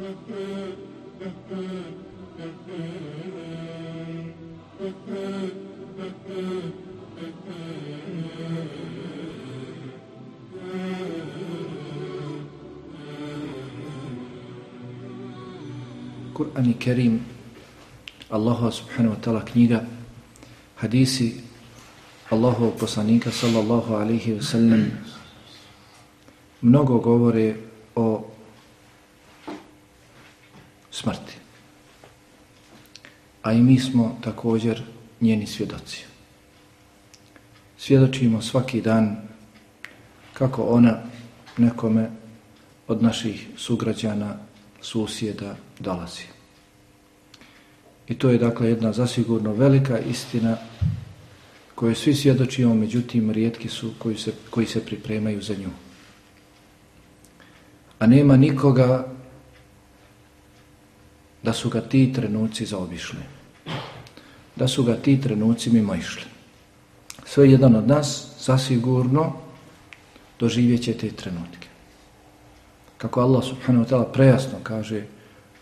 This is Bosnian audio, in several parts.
Kur'an i Kerim, Allahu subhanahu wa ta'ala knjiga, hadisi Allahu poslanika sallallahu alaihi wa sallam mnogo govore o smrti. A i mi smo također njeni svjedoci. Svjedočimo svaki dan kako ona nekome od naših sugrađana, susjeda dolazi. I to je dakle jedna zasigurno velika istina koju svi svjedočimo, međutim rijetki su koji se, koji se pripremaju za nju. A nema nikoga da su ga ti trenuci zaobišli. Da su ga ti trenuci mimo išli. Sve jedan od nas zasigurno doživjet će te trenutke. Kako Allah subhanahu wa ta'ala prejasno kaže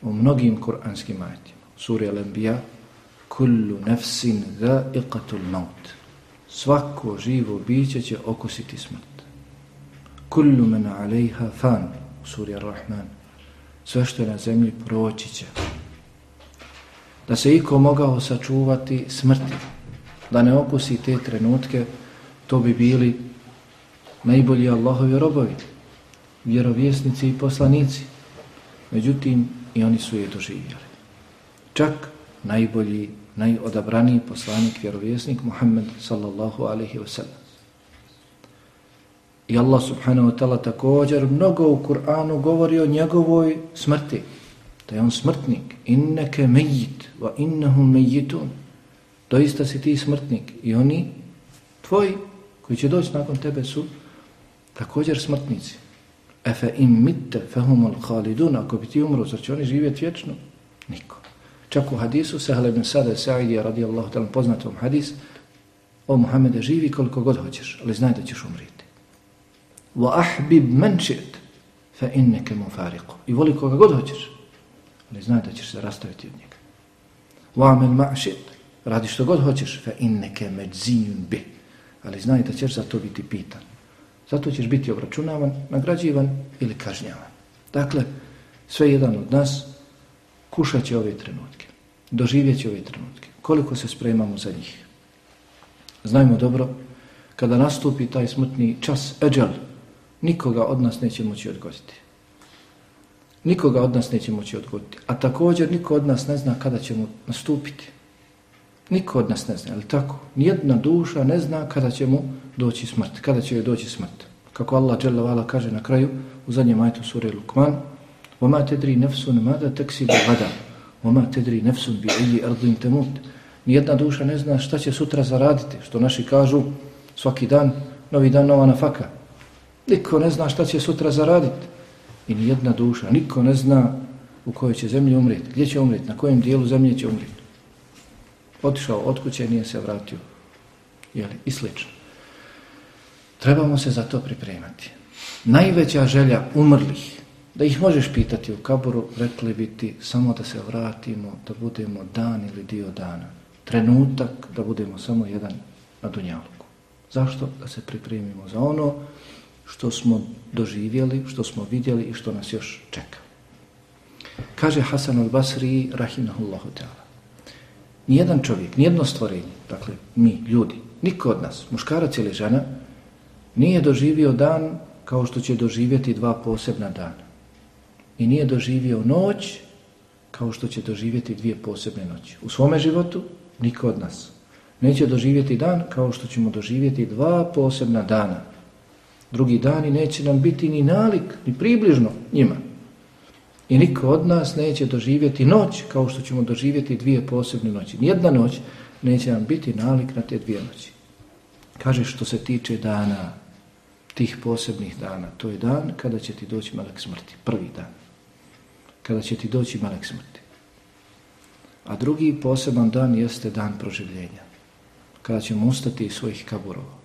u mnogim kuranskim ajetima. Suri Al-Anbiya Kullu nefsin za'iqatul maut. Svako živo biće će okusiti smrt. Kullu men alejha fan. Suri Ar-Rahman. Sve što je na zemlji proći će. Da se iko mogao sačuvati smrti, da ne okusi te trenutke, to bi bili najbolji Allahovi robovi, vjerovjesnici i poslanici. Međutim, i oni su je doživjeli. Čak najbolji, najodabraniji poslanik, vjerovjesnik Muhammed sallallahu alaihi wasallam. I Allah subhanahu wa ta'ala također mnogo u Kur'anu govori o njegovoj smrti. Da je on smrtnik. Inneke mejit, wa innahum mejitun. Doista si ti smrtnik. I oni, tvoji, koji će doći nakon tebe su također smrtnici. Efe im mitte fehumul khalidun. Ako bi ti umro, zar će oni živjeti vječno? Niko. Čak u hadisu, Sahle ibn Sada Sa'idija radijallahu ta'ala poznatom hadis, o Muhammede živi koliko god hoćeš, ali znaj da ćeš umriti. Wa ahbib man shi't fa innaka mufariq. I voli koga god hoćeš, ne znaj da ćeš se rastaviti od njega. Wa ma'šit. Radi što god hoćeš fa innaka medzijun bi. Ali znaj da ćeš za to biti pitan. Zato ćeš biti obračunavan, nagrađivan ili kažnjavan. Dakle, sve jedan od nas kušat će ove trenutke, doživjet će ove trenutke. Koliko se spremamo za njih? Znajmo dobro, kada nastupi taj smrtni čas, eđal, nikoga od nas neće moći odgoditi. Nikoga od nas neće moći odgoditi. A također niko od nas ne zna kada ćemo nastupiti. Niko od nas ne zna, ali tako? Nijedna duša ne zna kada će mu doći smrt, kada će joj doći smrt. Kako Allah dželle kaže na kraju u zadnjem ajetu sure Lukman: "Wa ma tadri nafsun ma da taksibu gada, wa ma tadri nafsun bi ayyi ardin tamut." Nijedna duša ne zna šta će sutra zaraditi, što naši kažu svaki dan, novi dan, nova nafaka. Niko ne zna šta će sutra zaraditi. I nijedna duša, niko ne zna u kojoj će zemlji umreti, gdje će umreti, na kojem dijelu zemlje će umrijeti. Otišao od kuće, nije se vratio. Jeli, I slično. Trebamo se za to pripremati. Najveća želja umrlih, da ih možeš pitati u kaboru, rekli biti samo da se vratimo, da budemo dan ili dio dana. Trenutak da budemo samo jedan na dunjalku. Zašto? Da se pripremimo za ono što smo doživjeli, što smo vidjeli i što nas još čeka. Kaže Hasan al-Basri, rahimahullahu ta'ala, nijedan čovjek, nijedno stvorenje, dakle mi, ljudi, niko od nas, muškarac ili žena, nije doživio dan kao što će doživjeti dva posebna dana. I nije doživio noć kao što će doživjeti dvije posebne noći. U svome životu niko od nas neće doživjeti dan kao što ćemo doživjeti dva posebna dana. Drugi dani neće nam biti ni nalik, ni približno njima. I niko od nas neće doživjeti noć kao što ćemo doživjeti dvije posebne noći. Nijedna noć neće nam biti nalik na te dvije noći. Kaže što se tiče dana, tih posebnih dana, to je dan kada će ti doći melek smrti, prvi dan. Kada će ti doći melek smrti. A drugi poseban dan jeste dan proživljenja. Kada ćemo ustati iz svojih kaburova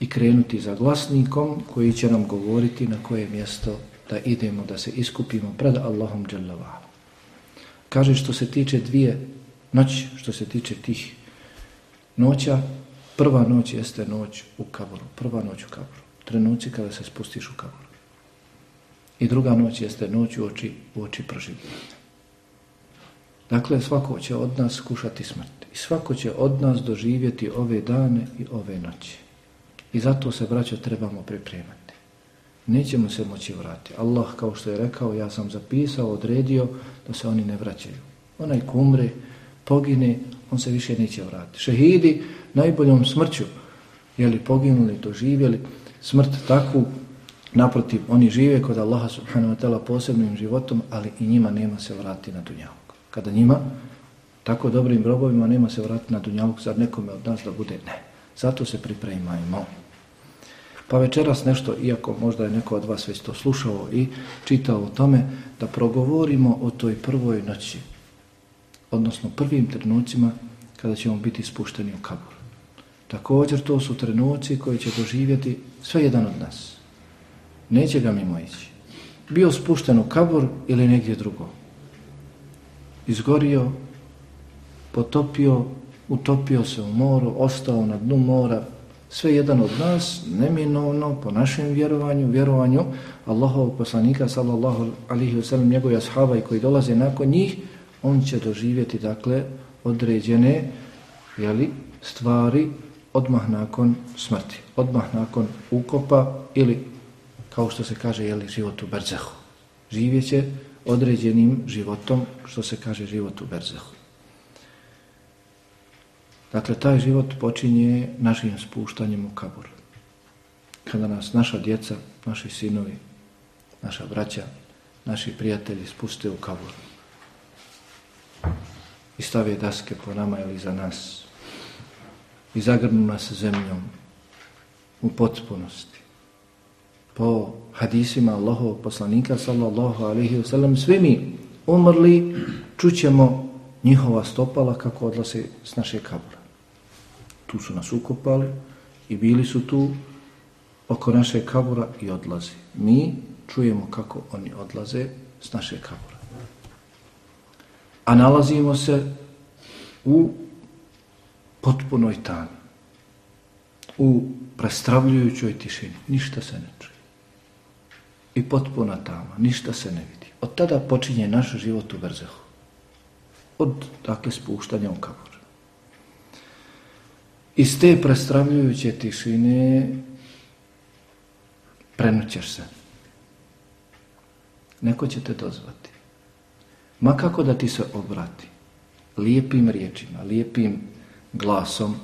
i krenuti za glasnikom koji će nam govoriti na koje mjesto da idemo, da se iskupimo pred Allahom Đalavala. Kaže što se tiče dvije noći, što se tiče tih noća, prva noć jeste noć u kaboru, prva noć u kaboru, trenuci kada se spustiš u kaboru. I druga noć jeste noć u oči, u oči proživljanja. Dakle, svako će od nas kušati smrt. I svako će od nas doživjeti ove dane i ove noći. I zato se, braćo, trebamo pripremati. Nećemo se moći vratiti. Allah, kao što je rekao, ja sam zapisao, odredio da se oni ne vraćaju. Onaj ko umre, pogine, on se više neće vratiti. Šehidi najboljom smrću, jeli poginuli, doživjeli, smrt takvu, naprotiv, oni žive kod Allaha subhanahu wa ta'ala posebnim životom, ali i njima nema se vratiti na dunjavog. Kada njima, tako dobrim robovima, nema se vratiti na dunjavog, zar nekome od nas da bude? Ne. Zato se pripremajmo. Pa večeras nešto, iako možda je neko od vas već to slušao i čitao o tome, da progovorimo o toj prvoj noći, odnosno prvim trenucima kada ćemo biti spušteni u kabur. Također to su trenuci koji će doživjeti sve jedan od nas. Neće ga mimo ići. Bio spušten u kabur ili negdje drugo izgorio, potopio, utopio se u moru, ostao na dnu mora, sve jedan od nas, neminovno, po našem vjerovanju, vjerovanju Allahovog poslanika, sallallahu alihi wasallam, njegove ashaba i koji dolaze nakon njih, on će doživjeti, dakle, određene jeli, stvari odmah nakon smrti, odmah nakon ukopa ili, kao što se kaže, jeli, život u Berzehu. Živjeće određenim životom, što se kaže život u Berzehu. Dakle, taj život počinje našim spuštanjem u kabur. Kada nas naša djeca, naši sinovi, naša braća, naši prijatelji spuste u kabur i stave daske po nama ili za nas i zagrnu nas zemljom u potpunosti po hadisima Allahov poslanika sallallahu alaihi wasallam svi mi umrli čućemo njihova stopala kako odlase s naše kabura. Tu su nas ukopali i bili su tu oko naše kabura i odlazi. Mi čujemo kako oni odlaze s naše kabura. A nalazimo se u potpunoj tami, u prestravljujućoj tišini. Ništa se ne čuje i potpuna tama, ništa se ne vidi. Od tada počinje naš život u Berzehu. Od dakle, spuštanja u kabur. Iz te prestravljujuće tišine prenućeš se. Neko će te dozvati. Ma kako da ti se obrati? Lijepim riječima, lijepim glasom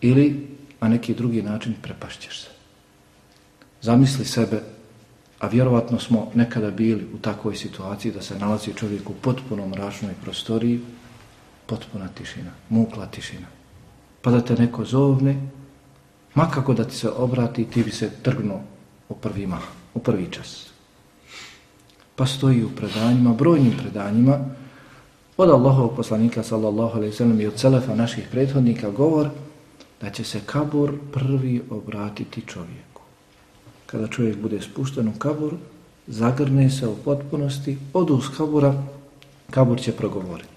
ili na neki drugi način prepašćeš se. Zamisli sebe, a vjerovatno smo nekada bili u takvoj situaciji da se nalazi čovjek u potpuno mračnoj prostoriji, potpuna tišina, mukla tišina. Pa da te neko zovne, makako da ti se obrati, ti bi se trgnuo u prvi mah, u prvi čas. Pa stoji u predanjima, brojnim predanjima, od Allahovog poslanika sallallahu alaihi sallam i od celefa naših prethodnika govor da će se kabur prvi obratiti čovjeku. kada čovjek bude spušten u kabur, zagrne se u potpunosti, odu uz kabura, kabur će progovoriti.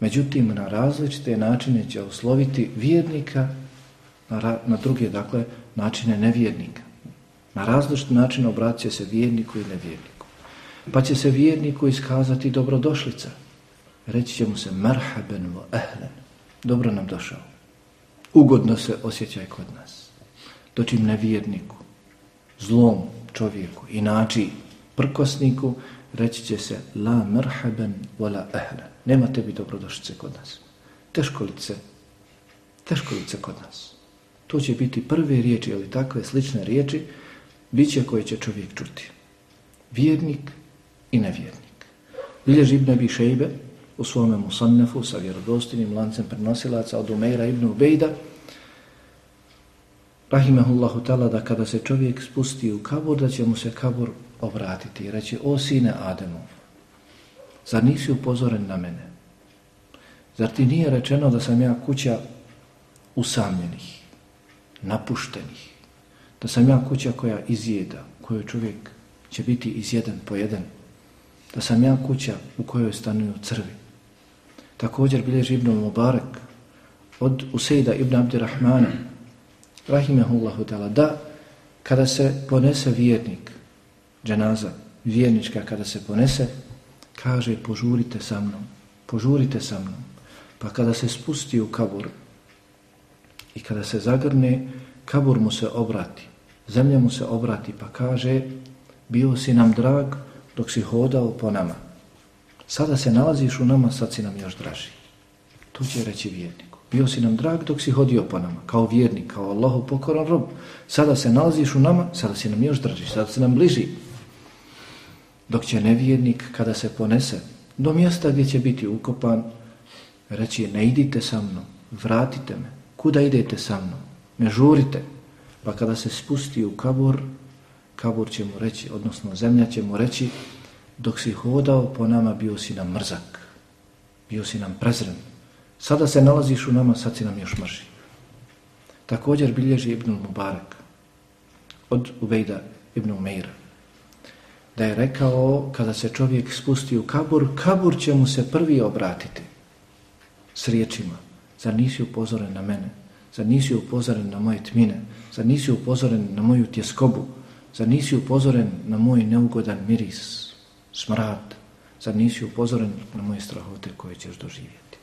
Međutim, na različite načine će usloviti vjernika, na, na druge, dakle, načine nevjernika. Na različite načine obraća se vjerniku i nevjerniku. Pa će se vjerniku iskazati dobrodošlica. Reći će mu se marhaben vo ehlen. Dobro nam došao. Ugodno se osjećaj kod nas. Dočim nevjerniku zlom čovjeku inači prkosniku, reći će se la marhaben vo la ehlen. Nema tebi dobrodošlice kod nas. Teškolice, teškolice kod nas. To će biti prve riječi ili takve slične riječi biće koje će čovjek čuti. Vjernik i nevjernik. Biljež Ibn Abi Šejbe u svome musannefu sa vjerodostinim lancem prenosilaca od Umeira Ibn Ubejda rahimahullahu ta'ala da kada se čovjek spusti u kabur, da će mu se kabur obratiti i reći, o sine Ademov, zar nisi upozoren na mene? Zar ti nije rečeno da sam ja kuća usamljenih, napuštenih, da sam ja kuća koja izjeda, koju čovjek će biti iz jedan po jedan. Da sam ja kuća u kojoj stanuju crvi. Također bilježi Ibn Mubarak od Usejda Ibn Abdirahmana rahimahullahu ta'ala da kada se ponese vjernik dženaza, vjernička kada se ponese kaže požurite sa mnom požurite sa mnom. Pa kada se spusti u kabur i kada se zagrne kabur mu se obrati zemlja mu se obrati pa kaže bio si nam drag dok si hodao po nama. Sada se nalaziš u nama sad si nam još draži. To će reći vjerniku bio si nam drag dok si hodio po nama kao vjernik, kao Allahu pokoran rob. Sada se nalaziš u nama sada si nam još draži, sada si nam bliži dok će nevjernik kada se ponese do mjesta gdje će biti ukopan reći ne idite sa mnom vratite me, kuda idete sa mnom? Ne žurite. Pa kada se spusti u kabur kabur će mu reći, odnosno zemlja će mu reći dok si hodao po nama bio si nam mrzak bio si nam prezren. Sada se nalaziš u nama, sad si nam još mrži. Također bilježi Ibn Mubarak od Ubejda Ibn Umeira da je rekao kada se čovjek spusti u kabur, kabur će mu se prvi obratiti s riječima. Zar nisi upozoren na mene? Zar nisi upozoren na moje tmine? Zar nisi upozoren na moju tjeskobu? Zar nisi upozoren na moj neugodan miris, smrad? Zar nisi upozoren na moje strahote koje ćeš doživjeti?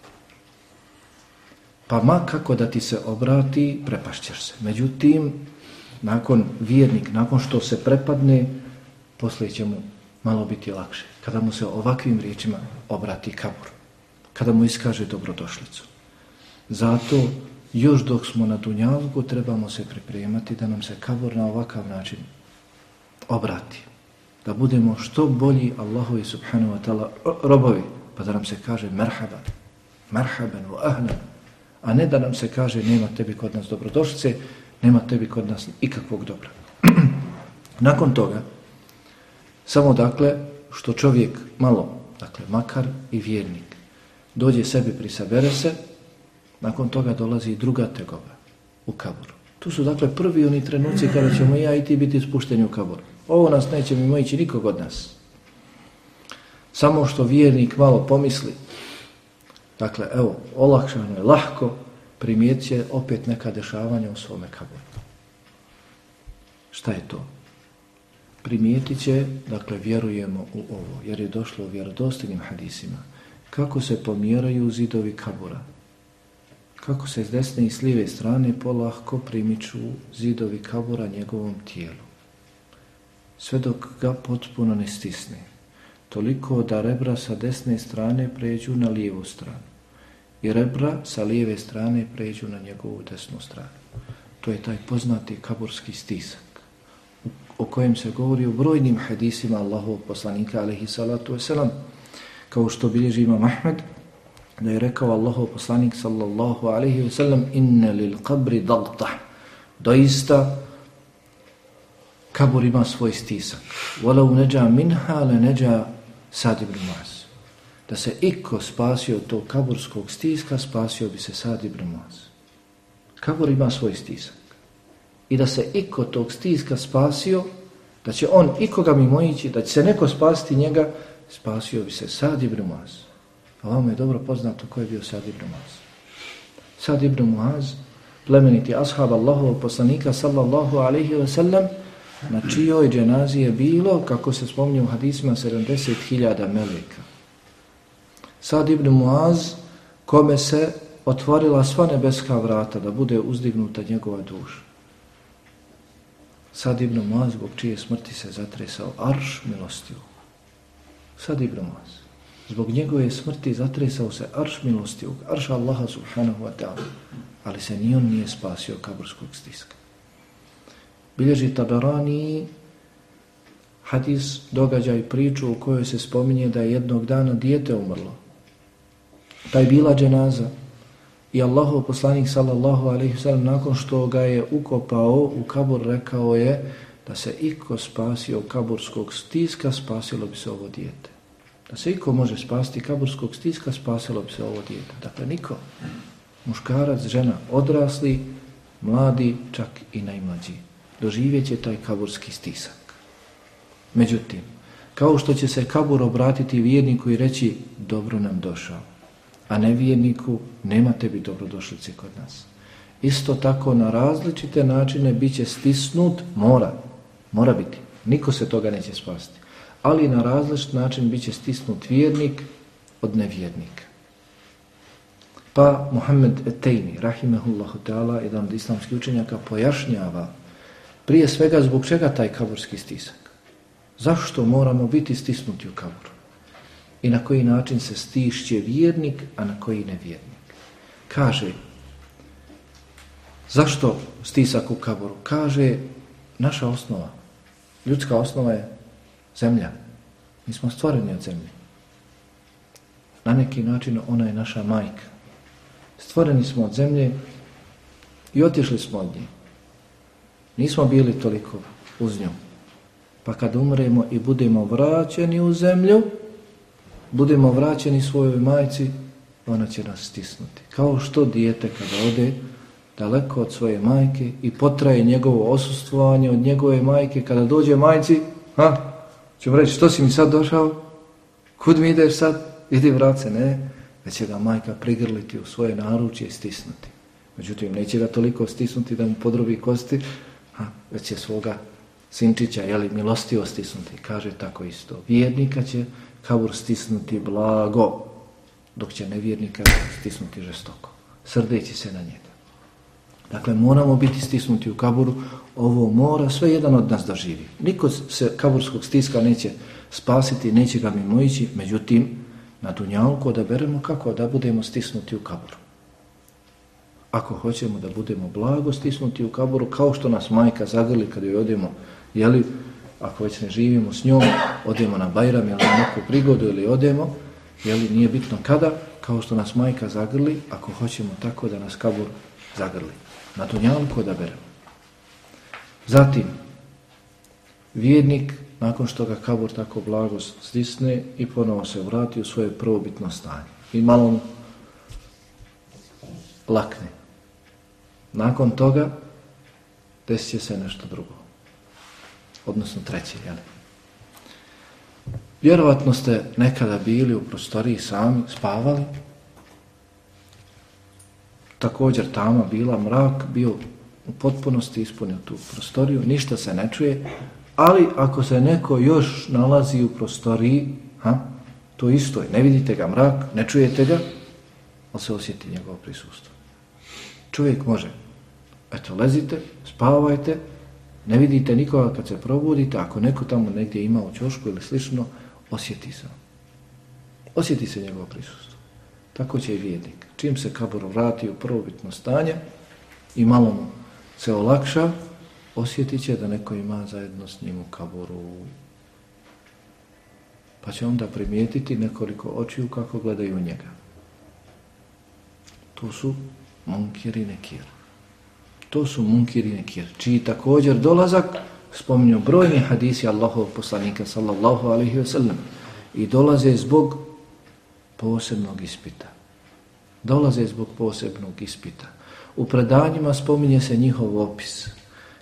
Pa ma kako da ti se obrati, prepašćeš se. Međutim, nakon vjernik, nakon što se prepadne, poslije će mu malo biti lakše. Kada mu se ovakvim riječima obrati kabur. Kada mu iskaže dobrodošlicu. Zato još dok smo na Dunjavku trebamo se pripremati da nam se kabur na ovakav način obrati. Da budemo što bolji Allahovi subhanahu wa ta'ala robovi. Pa da nam se kaže merhaban, merhaban u ahlan. A ne da nam se kaže nema tebi kod nas dobrodošlice, nema tebi kod nas ikakvog dobra. Nakon toga, Samo dakle, što čovjek malo, dakle, makar i vjernik, dođe sebi, prisabere se, nakon toga dolazi druga tegoba u kaboru. Tu su dakle prvi oni trenuci kada ćemo ja i ti biti spušteni u kaboru. Ovo nas neće mimo ići nikog od nas. Samo što vjernik malo pomisli, dakle, evo, olakšano je, lahko, primijet opet neka dešavanja u svome kaboru. Šta je to? Primijetit će, dakle, vjerujemo u ovo, jer je došlo u vjerodostojnim hadisima, kako se pomjeraju zidovi kabura, kako se s desne i s lijeve strane polahko primiču zidovi kabura njegovom tijelu, sve dok ga potpuno ne stisne, toliko da rebra sa desne strane pređu na lijevu stranu. I rebra sa lijeve strane pređu na njegovu desnu stranu. To je taj poznati kaburski stisak o kojem se govori u brojnim hadisima Allahov poslanika alaihi salatu wasalam, kao što bilježi imam Ahmed, da je rekao Allahov poslanik sallallahu alaihi wasalam, inne lil qabri dalta, doista kabur ima svoj stisak, walau neđa minha, le neđa sad ibn Muaz. Da se iko spasio tog kaburskog stiska, spasio bi se sad ibn Muaz. Kabur ima svoj stisak i da se iko tog stiska spasio, da će on ikoga mi ići, da će se neko spasiti njega, spasio bi se Sad ibn Muaz. Pa A vam je dobro poznato ko je bio Sad ibn Muaz. Sad ibn Muaz, plemeniti ashab Allahovog poslanika sallallahu alaihi wa sallam, na čijoj dženazi je bilo, kako se spomnio u hadisima, 70.000 meleka. Sad ibn Muaz, kome se otvorila sva nebeska vrata da bude uzdignuta njegova duša. Sad Ibn Maz, zbog čije smrti se zatresao arš milostiv. Sad Ibn Maz. Zbog njegove smrti zatresao se arš milostiv. Arš Allaha subhanahu wa ta'ala. Ali se ni on nije spasio kaburskog stiska. Bilježi Taberani hadis događaj priču u kojoj se spominje da je jednog dana dijete umrlo. Pa je bila dženaza. I Allahu poslanik sallallahu alejhi ve sellem nakon što ga je ukopao u kabur rekao je da se iko spasio kaburskog stiska, spasilo bi se ovo dijete. Da se iko može spasti kaburskog stiska, spasilo bi se ovo dijete. Dakle, niko. Muškarac, žena, odrasli, mladi, čak i najmlađi. Doživjet će taj kaburski stisak. Međutim, kao što će se kabur obratiti vjerniku i reći dobro nam došao, a nevijeniku, nema tebi dobrodošlice kod nas. Isto tako na različite načine bit će stisnut, mora, mora biti. Niko se toga neće spasti. Ali na različit način bit će stisnut vjernik od nevjernika. Pa Muhammed Etejni, rahimehullahu ta'ala, jedan od islamskih učenjaka, pojašnjava prije svega zbog čega taj kaburski stisak. Zašto moramo biti stisnuti u kaburu? I na koji način se stišće vjernik, a na koji nevjernik? Kaže, zašto stisak u kaboru? Kaže, naša osnova, ljudska osnova je zemlja. Mi smo stvoreni od zemlje. Na neki način ona je naša majka. Stvoreni smo od zemlje i otišli smo od nje. Nismo bili toliko uz njom. Pa kad umremo i budemo vraćeni u zemlju, budemo vraćeni svojoj majci, ona će nas stisnuti. Kao što dijete kada ode daleko od svoje majke i potraje njegovo osustvovanje od njegove majke, kada dođe majci, ha, ćemo reći, što si mi sad došao? Kud mi ideš sad? Idi vrace, se, ne. Već će ga majka prigrliti u svoje naručje i stisnuti. Međutim, neće ga toliko stisnuti da mu podrobi kosti, ha, već će svoga sinčića, jeli, milostivo stisnuti. Kaže tako isto. Vjernika će kabur stisnuti blago, dok će nevjernika stisnuti žestoko, srdeći se na njega. Dakle, moramo biti stisnuti u kaburu, ovo mora sve jedan od nas da živi. Niko se kaburskog stiska neće spasiti, neće ga mimo ići, međutim, na dunjalku da beremo kako da budemo stisnuti u kaburu. Ako hoćemo da budemo blago stisnuti u kaburu, kao što nas majka zagrli kada joj odemo jeli, ako već ne živimo s njom, odemo na Bajram ili na neku prigodu ili odemo, jeli, nije bitno kada, kao što nas majka zagrli, ako hoćemo tako da nas kabur zagrli. Na dunjalku odaberemo. Zatim, vjernik, nakon što ga kabur tako blago stisne i ponovo se vrati u svoje prvobitno stanje. I malo lakne. Nakon toga desit se nešto drugo odnosno treći, jel? Vjerovatno ste nekada bili u prostoriji sami, spavali. Također tama bila mrak, bio u potpunosti ispunio tu prostoriju, ništa se ne čuje, ali ako se neko još nalazi u prostoriji, ha, to isto je, ne vidite ga mrak, ne čujete ga, ali se osjeti njegovo prisustvo. Čovjek može, eto, lezite, spavajte, Ne vidite nikoga kad se probudite, ako neko tamo negdje ima u čošku ili slično, osjeti se. Osjeti se njegovo prisustvo. Tako će i vijednik. Čim se kabor vrati u prvobitno stanje i malo mu se olakša, osjetit će da neko ima zajedno s njim u kaboru. Pa će onda primijetiti nekoliko očiju kako gledaju njega. To su munkiri nekir. To su munkiri nekir, čiji također dolazak spominju brojni hadisi Allahov poslanika sallallahu alaihi ve sellem i dolaze zbog posebnog ispita. Dolaze zbog posebnog ispita. U predanjima spominje se njihov opis.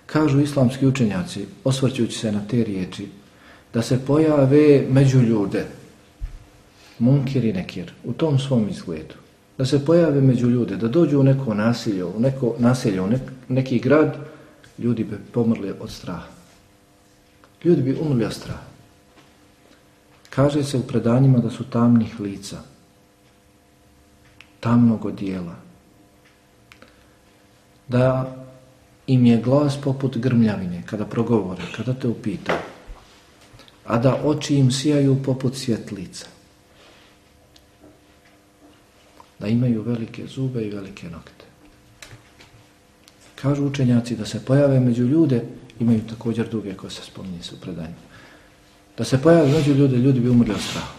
Kažu islamski učenjaci, osvrćući se na te riječi, da se pojave među ljude, munkir i nekir, u tom svom izgledu da se pojave među ljude, da dođu u neko nasilje, u neko naselje, u nek, neki grad, ljudi bi pomrli od straha. Ljudi bi umrli od straha. Kaže se u predanjima da su tamnih lica, tamnog odijela, da im je glas poput grmljavine kada progovore, kada te upita, a da oči im sijaju poput svjetlica da imaju velike zube i velike nokte. Kažu učenjaci da se pojave među ljude, imaju također duge koje se spominje su predanju. Da se pojave među ljude, ljudi bi umrli od straha.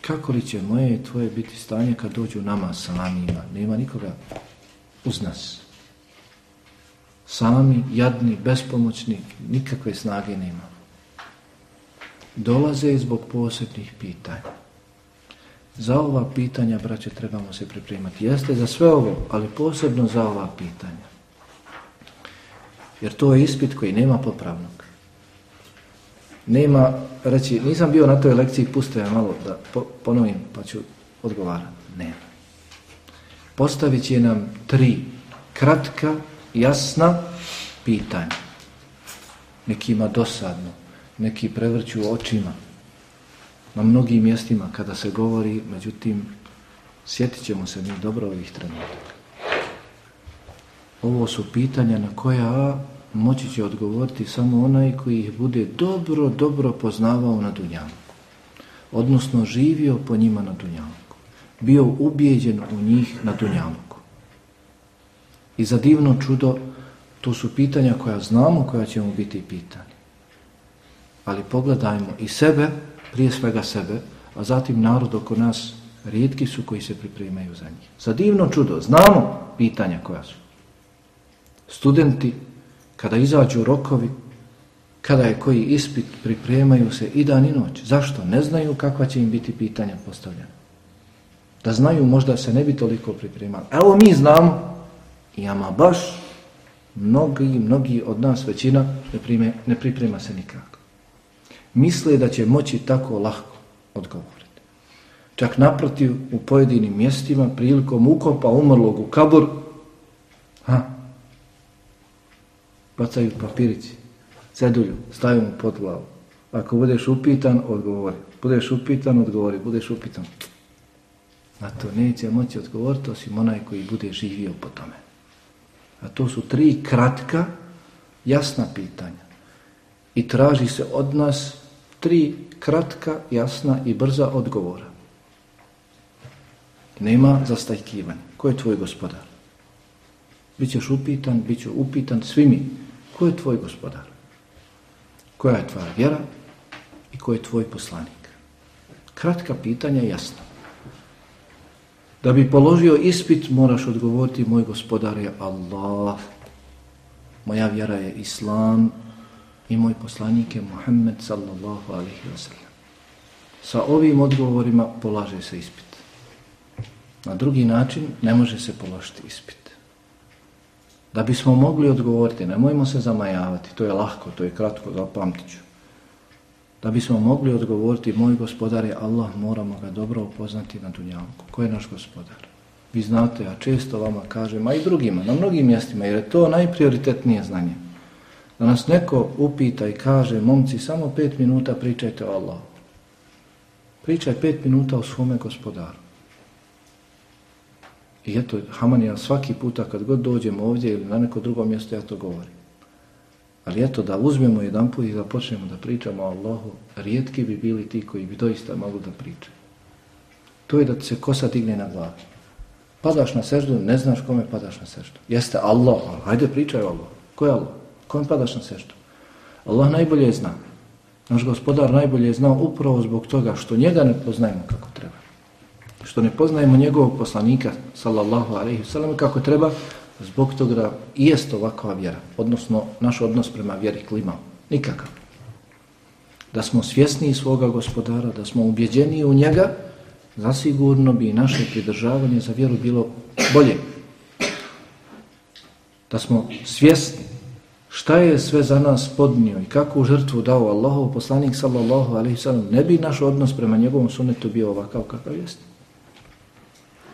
Kako li će moje i tvoje biti stanje kad dođu nama samima? Nema nikoga uz nas. Sami, jadni, bespomoćni, nikakve snage nema. Dolaze zbog posebnih pitanja. Za ova pitanja, braće, trebamo se pripremati. Jeste za sve ovo, ali posebno za ova pitanja. Jer to je ispit koji nema popravnog. nema, reći, nisam bio na toj lekciji, puste ja malo da po, ponovim pa ću odgovarati. Nema. Postavit će nam tri kratka, jasna pitanja. Nekima dosadno, neki prevrću očima. Na mnogim mjestima kada se govori, međutim, sjetit ćemo se mi dobro ovih trenutaka. Ovo su pitanja na koja moći će odgovoriti samo onaj koji ih bude dobro, dobro poznavao na Dunjanku. Odnosno živio po njima na Dunjanku. Bio ubijeđen u njih na Dunjanku. I za divno čudo, to su pitanja koja znamo koja će mu biti pitanje. Ali pogledajmo i sebe, prije svega sebe, a zatim narod oko nas, rijetki su koji se pripremaju za njih. Za divno čudo, znamo pitanja koja su. Studenti kada izađu rokovi, kada je koji ispit, pripremaju se i dan i noć. Zašto? Ne znaju kakva će im biti pitanja postavljena. Da znaju, možda se ne bi toliko pripremali. Evo mi znamo, i ama baš, mnogi, mnogi od nas, većina, ne, prime, ne priprema se nikako. Misle da će moći tako lahko odgovoriti. Čak naprotiv, u pojedinim mjestima, prilikom ukopa umrlog u kabur, ha, bacaju papirici, cedulju, stavimo mu pod glavu. Ako budeš upitan, odgovori. Budeš upitan, odgovori. Budeš upitan. Na to neće moći odgovoriti osim onaj koji bude živio po tome. A to su tri kratka, jasna pitanja. I traži se od nas tri kratka, jasna i brza odgovora. Nema zastajkivanja. Ko je tvoj gospodar? Bićeš upitan, bit ću upitan, svi mi. Ko je tvoj gospodar? Koja je tvoja vjera i ko je tvoj poslanik? Kratka pitanja, jasno. Da bi položio ispit, moraš odgovoriti, moj gospodar je Allah. Moja vjera je Islam i moj poslanik je Muhammed sallallahu alaihi wa sallam. Sa ovim odgovorima polaže se ispit. Na drugi način ne može se položiti ispit. Da bismo mogli odgovoriti, nemojmo se zamajavati, to je lahko, to je kratko, zapamtit ću. Da bismo mogli odgovoriti, moj gospodar je Allah, moramo ga dobro upoznati na dunjavku. Ko je naš gospodar? Vi znate, a često vama kažem, a i drugima, na mnogim mjestima, jer je to najprioritetnije znanje. Da nas neko upita i kaže, momci, samo pet minuta pričajte o Allahu. Pričaj pet minuta o svome gospodaru. I eto, Hamanija svaki puta kad god dođemo ovdje ili na neko drugo mjesto, ja to govorim. Ali eto, da uzmemo jedan put i da počnemo da pričamo o Allahu, rijetki bi bili ti koji bi doista mogli da pričaju. To je da se kosa digne na glavi. Padaš na seždu, ne znaš kome padaš na seždu. Jeste Allah, hajde pričaj o Allah. Ko je Allah? Kom padaš na seždu? Allah najbolje zna. Naš gospodar najbolje zna upravo zbog toga što njega ne poznajemo kako treba što ne poznajemo njegovog poslanika sallallahu alaihi sallam kako treba zbog toga i jest ovakva vjera odnosno naš odnos prema vjeri klima nikakav da smo svjesni svoga gospodara da smo ubjeđeni u njega zasigurno bi naše pridržavanje za vjeru bilo bolje da smo svjesni šta je sve za nas podnio i kakvu žrtvu dao Allahov poslanik sallallahu alaihi sallam ne bi naš odnos prema njegovom sunetu bio ovakav kakav jeste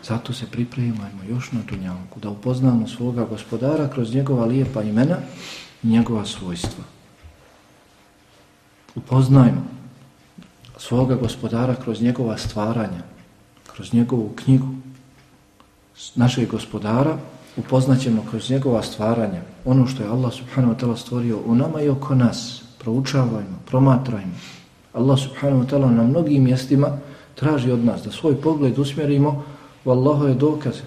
Zato se pripremajmo još na Dunjavku, da upoznamo svoga gospodara kroz njegova lijepa imena i njegova svojstva. Upoznajmo svoga gospodara kroz njegova stvaranja, kroz njegovu knjigu. Našeg gospodara upoznaćemo kroz njegova stvaranja, ono što je Allah subhanahu wa ta'ala stvorio u nama i oko nas. Proučavajmo, promatrajmo. Allah subhanahu wa ta'ala na mnogim mjestima traži od nas da svoj pogled usmjerimo u Allahove dokaze,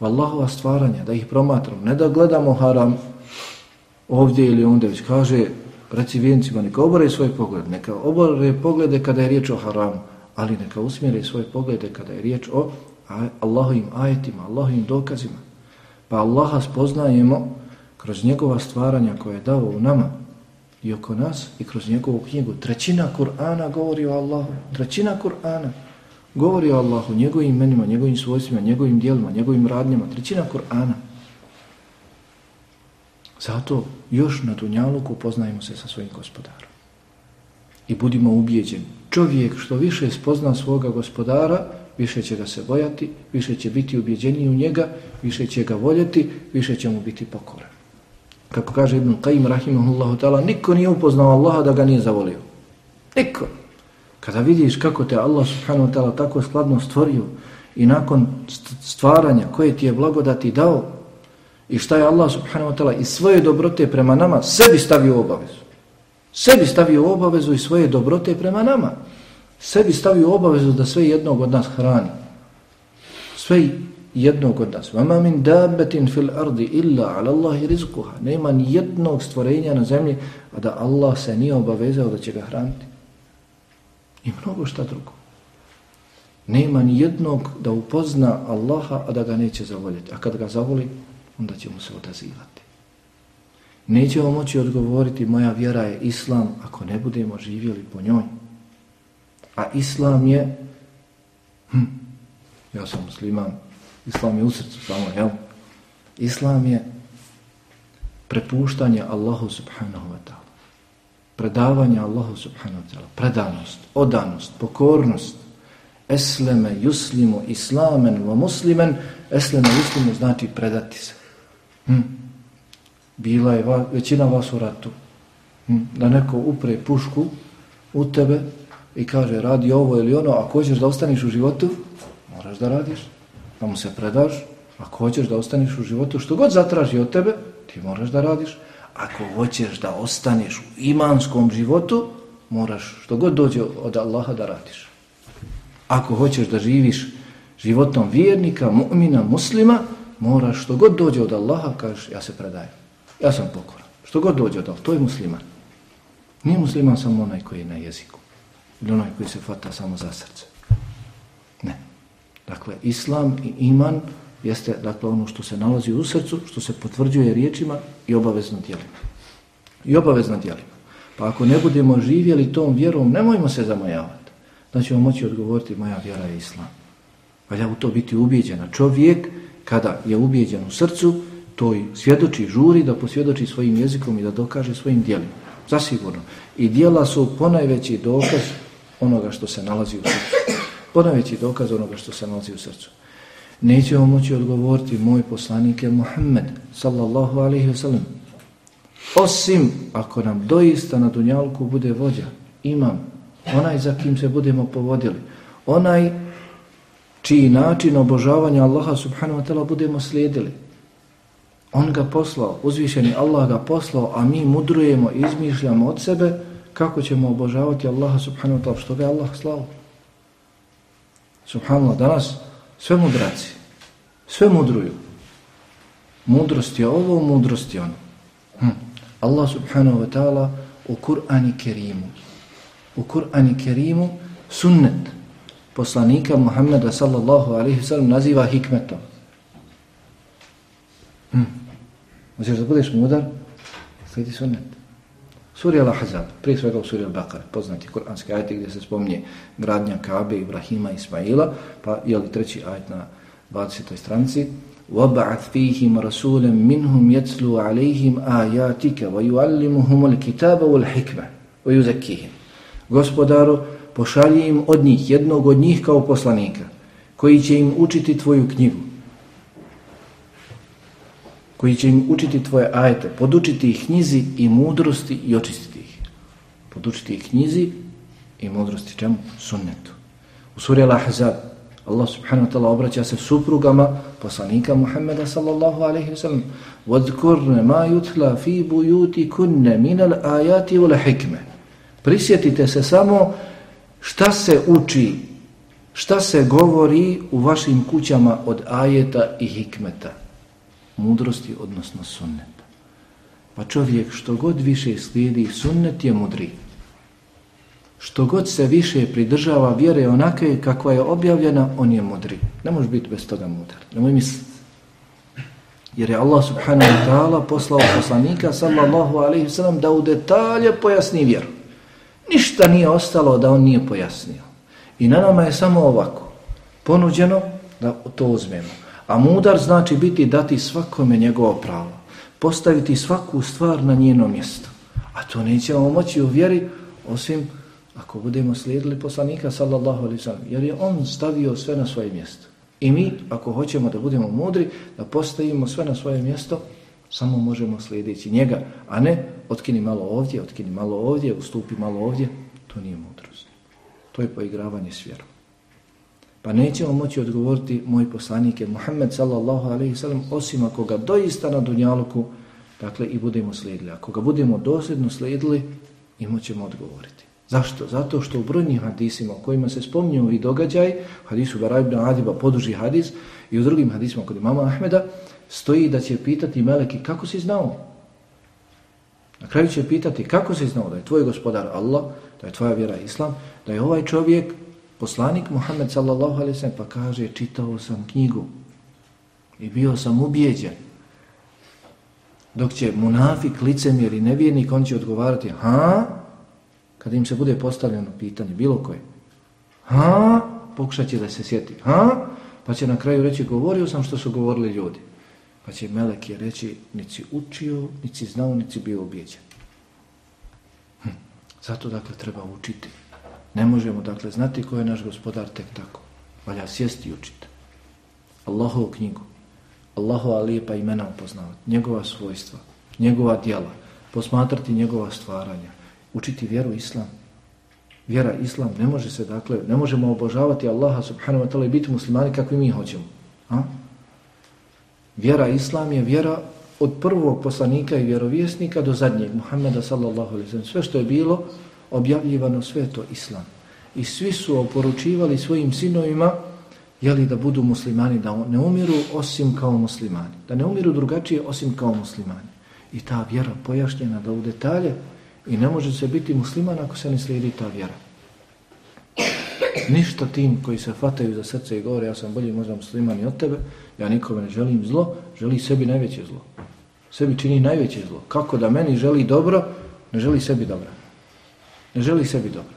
u Allahova stvaranja, da ih promatramo, ne da gledamo haram ovdje ili onda, već kaže, recivijencima neka obore svoj pogled, neka obore poglede kada je riječ o haramu, ali neka usmjeri svoje poglede kada je riječ o Allahovim ajetima, Allahovim dokazima. Pa Allaha spoznajemo kroz njegova stvaranja koje je dao u nama i oko nas i kroz njegovu knjigu. Trećina Kur'ana govori o Allahu. Trećina Kur'ana govori o Allahu, njegovim imenima, njegovim svojstvima, njegovim dijelima, njegovim radnjama, trećina Kur'ana. Zato još na Dunjaluku poznajemo se sa svojim gospodarom. I budimo ubijeđeni. Čovjek što više spozna svoga gospodara, više će ga se bojati, više će biti ubjeđeniji u njega, više će ga voljeti, više će mu biti pokoran. Kako kaže Ibn Qayyim rahimahullahu ta'ala, niko nije upoznao Allaha da ga nije zavolio. Niko. Kada vidiš kako te Allah subhanahu wa ta'ala tako skladno stvorio i nakon stvaranja koje ti je blagodati dao i šta je Allah subhanahu wa ta'ala i svoje dobrote prema nama sebi stavio obavezu. Sebi stavio obavezu i svoje dobrote prema nama. Sebi stavio obavezu da sve jednog od nas hrani. Sve jednog od nas. Vama min dabetin fil ardi illa ala Allahi rizkuha. Nema ni jednog stvorenja na zemlji, a da Allah se nije obavezao da će ga hraniti. I mnogo šta drugo. Nema ni jednog da upozna Allaha, a da ga neće zavoljeti. A kad ga zavoli, onda će mu se odazivati. Nećemo moći odgovoriti moja vjera je Islam ako ne budemo živjeli po njoj. A Islam je hm, ja sam musliman, Islam je u srcu samo, jel? Islam je prepuštanje Allahu subhanahu wa ta'ala. Predavanje Allahu subhanahu wa ta'ala. Predanost, odanost, pokornost. Esleme, yuslimu, islamen, wa muslimen. Esleme, yuslimu znači predati se. Hm. Bila je va, većina vas u ratu. Hm. Da neko upre pušku u tebe i kaže radi ovo ili ono, ako hoćeš da ostaniš u životu, moraš da radiš da mu se predaš, ako hoćeš da ostaniš u životu, što god zatraži od tebe, ti moraš da radiš. Ako hoćeš da ostaneš u imanskom životu, moraš što god dođe od Allaha da radiš. Ako hoćeš da živiš životom vjernika, mu'mina, muslima, moraš što god dođe od Allaha, kažeš, ja se predajem. Ja sam pokoran. Što god dođe od Allaha, to je musliman. Nije musliman samo onaj koji je na jeziku. Ili onaj koji se fata samo za srce. Ne. Dakle, islam i iman jeste dakle, ono što se nalazi u srcu, što se potvrđuje riječima i obavezno dijelima. I obavezno dijelima. Pa ako ne budemo živjeli tom vjerom, nemojmo se zamajavati. Da znači, ćemo moći odgovoriti, moja vjera je islam. Valja u to biti ubijeđena. Čovjek, kada je ubijeđen u srcu, to i svjedoči, žuri da posvjedoči svojim jezikom i da dokaže svojim dijelima. Zasigurno. I dijela su ponajveći dokaz onoga što se nalazi u srcu ponaviti dokaz onoga što se nalazi u srcu. Nećemo moći odgovoriti moj poslanik je Muhammed sallallahu alaihi wasallam. Osim ako nam doista na dunjalku bude vođa, imam, onaj za kim se budemo povodili, onaj čiji način obožavanja Allaha subhanahu wa ta'ala budemo slijedili. On ga poslao, uzvišeni Allah ga poslao, a mi mudrujemo i izmišljamo od sebe kako ćemo obožavati Allaha subhanahu wa ta'ala, što ga Allah slao. Subhanallah, danas sve mudraci, sve mudruju. Mudrost je ovo, mudrost je ono. Hm. Allah subhanahu wa ta'ala u Kur'ani Kerimu, u Kur'ani Kerimu sunnet poslanika Muhammeda sallallahu alaihi sallam naziva hikmetom. Hm. Hoćeš da budeš mudar? Sledi sunnet. Surija Al-Ahzab, prije svega u Surija Al-Baqar, poznati kuranski ajti gdje se spominje gradnja Kabe, Ibrahima, Ismaila, pa je li treći ajt na 20. stranici, وَبَعَثْ فِيهِمْ رَسُولًا مِنْهُمْ يَتْلُوا عَلَيْهِمْ آيَاتِكَ وَيُعَلِّمُهُمُ الْكِتَابَ وَالْحِكْمَ وَيُزَكِّهِمْ Gospodaru, pošalji im od njih, jednog od njih kao poslanika, koji će im učiti tvoju knjigu koji će im učiti tvoje ajete, podučiti ih knjizi i mudrosti i očistiti ih. Podučiti ih knjizi i mudrosti čemu? Sunnetu. U suri Al-Ahzab Allah subhanahu wa ta'ala obraća se suprugama poslanika Muhammeda sallallahu alaihi wa sallam وَذْكُرْنَ مَا يُتْلَى فِي بُيُوتِ كُنَّ مِنَ الْآيَاتِ وَلَحِكْمَ Prisjetite se samo šta se uči, šta se govori u vašim kućama od ajeta i hikmeta mudrosti, odnosno sunneta. Pa čovjek što god više slijedi sunnet je mudri. Što god se više pridržava vjere onake kakva je objavljena, on je mudri. Ne može biti bez toga mudar. Nemoj misliti. Jer je Allah subhanahu wa ta'ala poslao poslanika sallallahu alaihi sallam da u detalje pojasni vjeru. Ništa nije ostalo da on nije pojasnio. I na nama je samo ovako. Ponuđeno da to uzmemo. A mudar znači biti dati svakome njegovo pravo. Postaviti svaku stvar na njeno mjesto. A to nećemo moći vjeri, osim Ako budemo slijedili poslanika sallallahu alaihi sallam, jer je on stavio sve na svoje mjesto. I mi, ako hoćemo da budemo mudri, da postavimo sve na svoje mjesto, samo možemo slijediti njega, a ne otkini malo ovdje, otkini malo ovdje, ustupi malo ovdje, to nije mudrost. To je poigravanje s vjerom. Pa nećemo moći odgovoriti moj poslanik je Muhammed sallallahu alaihi sallam, osim ako ga doista na dunjaluku, dakle, i budemo slijedili. Ako ga budemo dosljedno slijedili, imaćemo odgovoriti. Zašto? Zato što u brojnim hadisima u kojima se spominju ovi događaj, hadisu Bara ibn Adiba poduži hadis i u drugim hadisima kod imama Ahmeda, stoji da će pitati Meleki kako si znao? Na kraju će pitati kako si znao da je tvoj gospodar Allah, da je tvoja vjera Islam, da je ovaj čovjek poslanik Muhammed sallallahu alaihi sallam pa kaže čitao sam knjigu i bio sam ubijeđen. Dok će munafik, licemjer i nevjernik, on će odgovarati ha? Kad im se bude postavljeno pitanje, bilo koje. Ha? Pokušat će da se sjeti. Ha? Pa će na kraju reći, govorio sam što su govorili ljudi. Pa će Melek je reći, nici učio, nici znao, nici bio objeđen. Hm. Zato dakle treba učiti. Ne možemo dakle znati ko je naš gospodar tek tako. Valja sjesti i učiti. Allahovu knjigu. Allahova lijepa imena upoznavati. Njegova svojstva. Njegova djela, Posmatrati njegova stvaranja. Učiti vjeru islam. Vjera islam ne može se dakle, ne možemo obožavati Allaha subhanahu wa ta'ala i biti muslimani kakvi mi hoćemo. A? Vjera Islam je vjera od prvog poslanika i vjerovjesnika do zadnjeg, Muhammeda sallallahu alaihi sallam. Sve što je bilo objavljivano, sve to Islam. I svi su oporučivali svojim sinovima jeli da budu muslimani, da ne umiru osim kao muslimani. Da ne umiru drugačije osim kao muslimani. I ta vjera pojašnjena da u detalje i ne može se biti musliman ako se ne slijedi ta vjera. Ništa tim koji se fataju za srce i govore ja sam bolji možda musliman i od tebe, ja nikome ne želim zlo, želi sebi najveće zlo. Sebi čini najveće zlo. Kako da meni želi dobro, ne želi sebi dobro. Ne želi sebi dobro.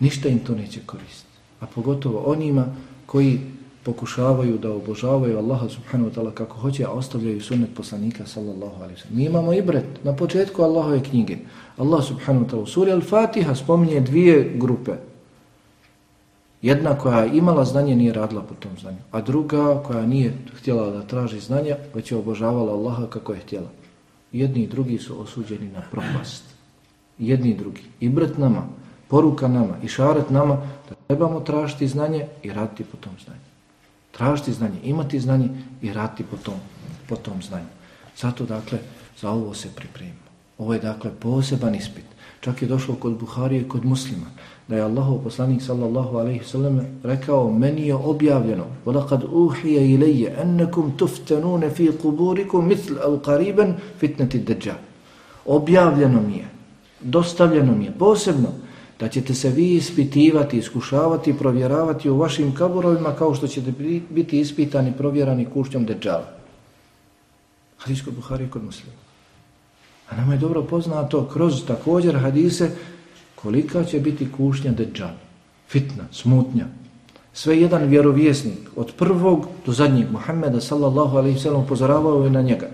Ništa im to neće koristiti. A pogotovo onima koji pokušavaju da obožavaju Allaha subhanahu wa ta'ala kako hoće, a ostavljaju sunnet poslanika sallallahu alaihi wa sallam. Mi imamo ibret na početku Allahove knjige. Allah subhanahu wa ta'ala u suri Al-Fatiha spominje dvije grupe. Jedna koja je imala znanje nije radila po tom znanju, a druga koja nije htjela da traži znanja, već je obožavala Allaha kako je htjela. Jedni i drugi su osuđeni na propast. Jedni i drugi. I brt nama, poruka nama, i šaret nama, da trebamo tražiti znanje i raditi po tom znanju. Tražiti znanje, imati znanje i raditi po tom, po tom znanju. Zato, dakle, za ovo se pripremimo. Ovo je, dakle, poseban ispit. Čak je došlo kod Buharije i kod muslima da je Allahov poslanik sallallahu alejhi ve sellem rekao meni je objavljeno وَلَقَدْ uhiya ilayya annakum tuftanun fi quburikum mithl al-qariban fitnati ad-dajjal objavljeno mi je dostavljeno mi je posebno da ćete se vi ispitivati, iskušavati, provjeravati u vašim kaburovima kao što ćete biti ispitani, provjerani kušnjom Deđala. Hadis kod Buhari kod muslima. A nama je dobro poznato kroz također hadise kolika će biti kušnja Deđala. Fitna, smutnja. Sve jedan vjerovjesnik od prvog do zadnjeg Muhammeda sallallahu alaihi sallam upozoravao je na njega.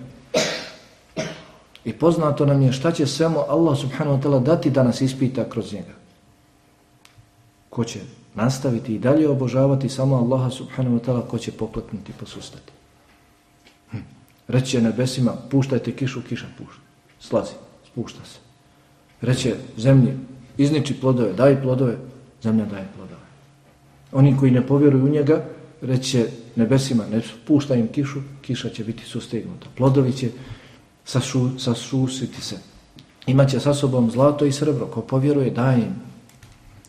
I poznato nam je šta će svemu Allah subhanahu wa ta'ala dati da nas ispita kroz njega. Ko će nastaviti i dalje obožavati samo Allaha subhanahu wa ta'ala, ko će pokletnuti i posustati. Hm. Reće nebesima, puštajte kišu, kiša pušta. Slazi, spušta se. Reće zemlji, izniči plodove, daj plodove, zemlja daje plodove. Oni koji ne povjeruju u njega, reće nebesima, ne pušta im kišu, kiša će biti sustegnuta. Plodovi će sašu, sašusiti se. Imaće sa sobom zlato i srebro, ko povjeruje, daj im.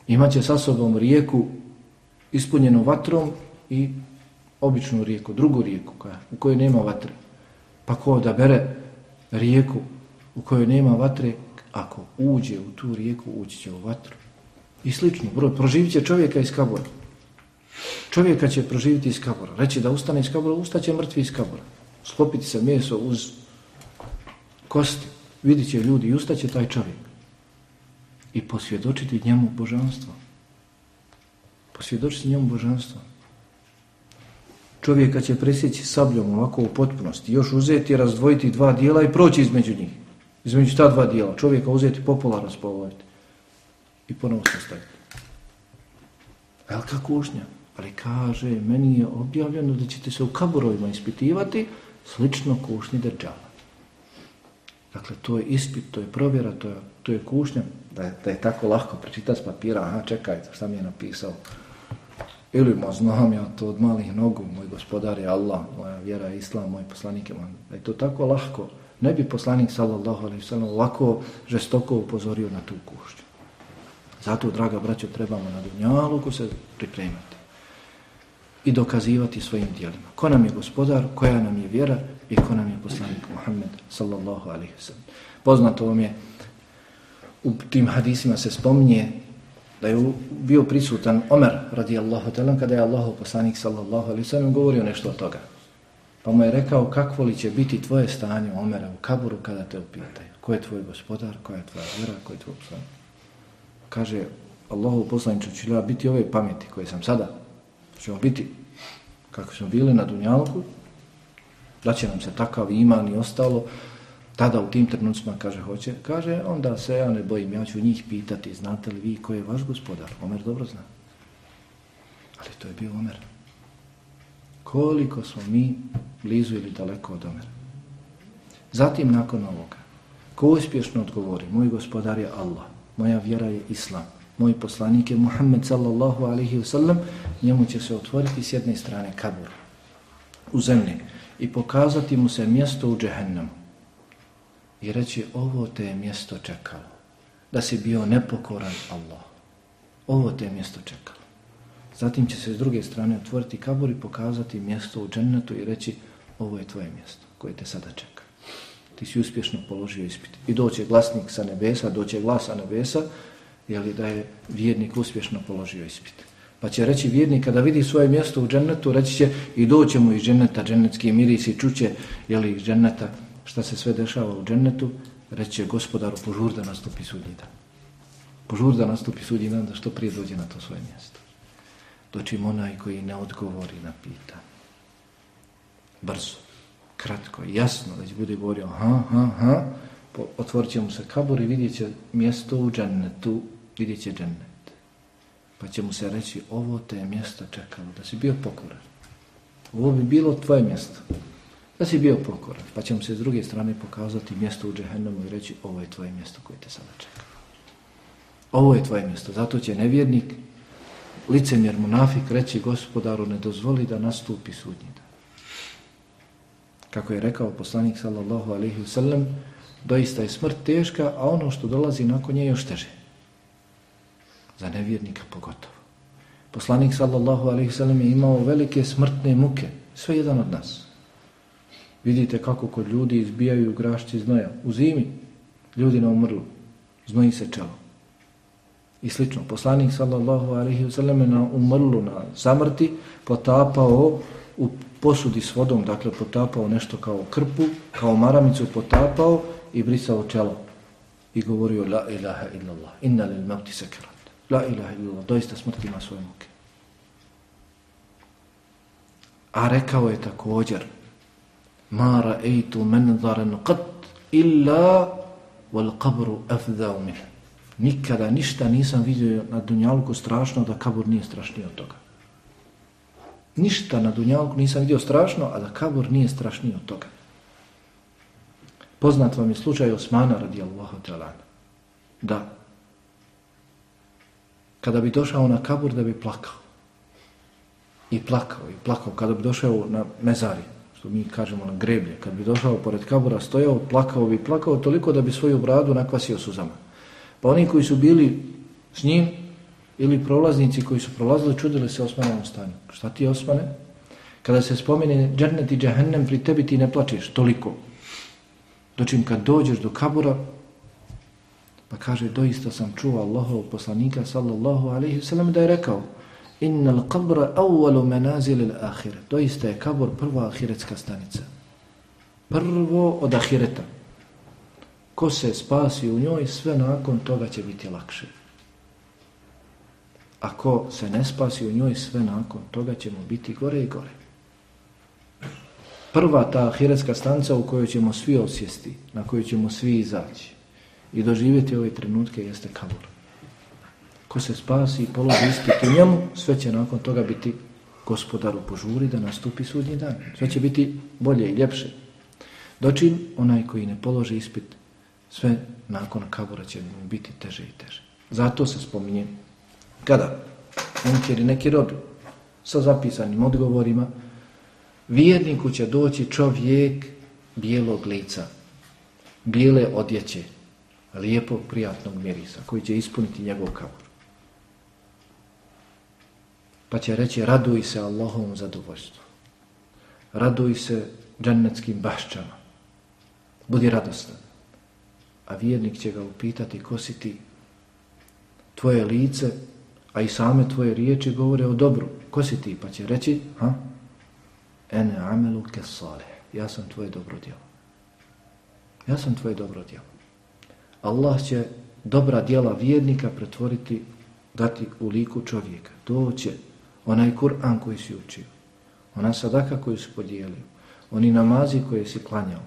Imaće sa sobom rijeku ispunjenu vatrom i običnu rijeku, drugu rijeku koja, u kojoj nema vatre. Pa ko da bere rijeku u kojoj nema vatre, ako uđe u tu rijeku, ući će u vatru. I slično, bro, proživit će čovjeka iz kabora. Čovjeka će proživiti iz kabora. Reći da ustane iz kabora, ustaće mrtvi iz kabora. Sklopiti se meso uz kosti. Vidit će ljudi i ustaće taj čovjek. I posvjedočiti njemu božanstvo. Posvjedočiti njemu božanstvo. Čovjeka će presjeći sabljom ovako u potpunosti. Još uzeti, razdvojiti dva dijela i proći između njih između ta dva dijela, čovjeka uzeti popola spolovati. I ponovo se staviti. Velika kušnja. Ali kaže, meni je objavljeno da ćete se u kaburovima ispitivati slično kušnji država. Dakle, to je ispit, to je provjera, to je, to je kušnja. Da je, da je tako lahko prečitati s papira, aha, čekaj, šta mi je napisao. Ili mo znam ja to od malih nogu, moj gospodar je Allah, moja vjera je Islam, moj poslanik je man. Da je to tako lahko, ne bi poslanik sallallahu alaihi sallam lako, žestoko upozorio na tu kušnju. Zato, draga braćo, trebamo na dunjaluku se pripremati i dokazivati svojim dijelima. Ko nam je gospodar, koja nam je vjera i ko nam je poslanik Muhammed sallallahu alaihi sallam. Poznato vam je, u tim hadisima se spominje da je bio prisutan Omer radijallahu talan kada je Allahu poslanik sallallahu alaihi sallam govorio nešto od toga. Pa mu je rekao kakvo li će biti tvoje stanje Omera u kaburu kada te upitaju. Ko je tvoj gospodar, koja je tvoja vjera, ko je tvoj poslanik. Kaže Allahu poslanicu ću ja biti ove pameti koje sam sada. Ćemo biti kako smo bili na Dunjalku. Da će nam se takav iman i ostalo. Tada u tim trenucima kaže hoće. Kaže onda se ja ne bojim. Ja ću njih pitati. Znate li vi ko je vaš gospodar? Omer dobro zna. Ali to je bio Omer. Koliko smo mi blizu ili daleko od Omera. Zatim nakon ovoga, ko uspješno odgovori, moj gospodar je Allah, moja vjera je Islam, moj poslanik je Muhammed sallallahu alaihi wasallam, njemu će se otvoriti s jedne strane kabur u zemlji i pokazati mu se mjesto u džehennemu i reći ovo te je mjesto čekalo, da si bio nepokoran Allah. Ovo te je mjesto čekalo. Zatim će se s druge strane otvoriti kabor i pokazati mjesto u džennetu i reći ovo je tvoje mjesto koje te sada čeka. Ti si uspješno položio ispit. I doće glasnik sa nebesa, doće glas sa nebesa, jeli da je vjernik uspješno položio ispit. Pa će reći vjernik kada vidi svoje mjesto u džennetu, reći će i doće mu iz dženneta, džennetski miris i čuće jeli, iz dženneta šta se sve dešava u džennetu, reći će gospodaru požur da nastupi sudnji dan. Požur da nastupi sudnji dan da što prije dođe na to svoje mjesto. Doćim onaj koji ne odgovori na pitanje. Brzo kratko, jasno, već bude govorio ha, ha, ha, otvorit će mu se kabor i vidjet će mjesto u džennetu, vidjet će džennet. Pa će mu se reći, ovo te je mjesto čekalo, da si bio pokoran. Ovo bi bilo tvoje mjesto, da si bio pokoran. Pa će mu se s druge strane pokazati mjesto u džehennemu i reći, ovo je tvoje mjesto koje te sada čeka. Ovo je tvoje mjesto, zato će nevjernik, licemjer munafik, reći gospodaru, ne dozvoli da nastupi sudnji dan kako je rekao poslanik sallallahu alaihi wasallam, doista je smrt teška, a ono što dolazi nakon nje je još teže. Za nevjernika pogotovo. Poslanik sallallahu alaihi sallam je imao velike smrtne muke, sve jedan od nas. Vidite kako kod ljudi izbijaju grašci znoja. U zimi ljudi na umrlu, znoji se čelo. I slično, poslanik sallallahu alaihi sallam je na umrlu, na zamrti, potapao u posudi s vodom, dakle potapao nešto kao krpu, kao maramicu potapao i brisao čelo. I govorio la ilaha illallah, inna lil mavti sekerat. La ilaha illallah, doista smrt ima svoje muke. A rekao je također, ma ra'eitu menzaren qat illa wal qabru afdau min. Nikada ništa nisam vidio na dunjalku strašno da kabur nije strašniji od toga. Ništa na Dunjalku nisam vidio strašno, a da kabur nije strašniji od toga. Poznat vam je slučaj Osmana radijallahu ta'ala. Da. Kada bi došao na kabur da bi plakao. I plakao, i plakao. Kada bi došao na mezari, što mi kažemo na greblje, kada bi došao pored kabura, stojao, plakao bi, plakao toliko da bi svoju bradu nakvasio suzama. Pa oni koji su bili s njim, ili prolaznici koji su prolazili čudili se Osmanovom stanju. Šta ti Osmane? Kada se spomene džernet i džahennem pri tebi ti ne plačeš toliko. Dočim kad dođeš do kabura pa kaže doista sam čuo Allahov poslanika sallallahu alaihi sallam da je rekao Innal qabra awwalu manazil al akhirah doista je kabor prva ahiretska stanica. Prvo od ahireta. Ko se spasi u njoj sve nakon toga će biti lakše. Ako se ne spasi u njoj sve nakon toga ćemo biti gore i gore. Prva ta ahiretska stanca u kojoj ćemo svi osjesti, na kojoj ćemo svi izaći i doživjeti ove trenutke jeste kabur. Ko se spasi i položi ispit u njemu, sve će nakon toga biti gospodaru požuri da nastupi sudnji dan. Sve će biti bolje i ljepše. Dočin, onaj koji ne položi ispit, sve nakon kabura će mu biti teže i teže. Zato se spominje kada munkeri neki rod sa zapisanim odgovorima, vjerniku će doći čovjek bijelog lica, bijele odjeće, lijepog, prijatnog mirisa, koji će ispuniti njegov kabur. Pa će reći, raduj se Allahovom zadovoljstvu. Raduj se džennetskim bašćama. Budi radostan. A vjernik će ga upitati, ko si ti? Tvoje lice, a i same tvoje riječi govore o dobru. Ko si ti? Pa će reći, ha? Ene amelu kesale. Ja sam tvoje dobro djelo. Ja sam tvoje dobro djelo. Allah će dobra djela vjernika pretvoriti, dati u liku čovjeka. To će onaj Kur'an koji si učio, ona sadaka koju si podijelio, oni namazi koje si klanjao.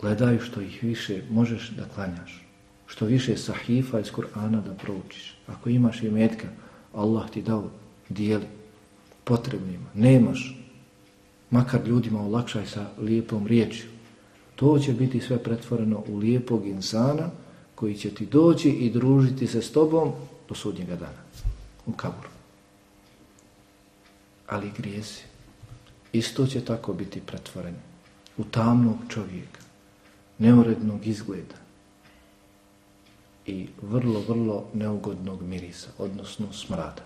Gledaj što ih više možeš da klanjaš. Što više sahifa iz Kur'ana da proučiš. Ako imaš i metka, Allah ti dao dijeli potrebnima. Nemaš, makar ljudima olakšaj sa lijepom riječju. To će biti sve pretvoreno u lijepog insana koji će ti doći i družiti se s tobom do sudnjega dana. U kaburu. Ali grijezi. Isto će tako biti pretvoren u tamnog čovjeka, neurednog izgleda i vrlo, vrlo neugodnog mirisa, odnosno smrada,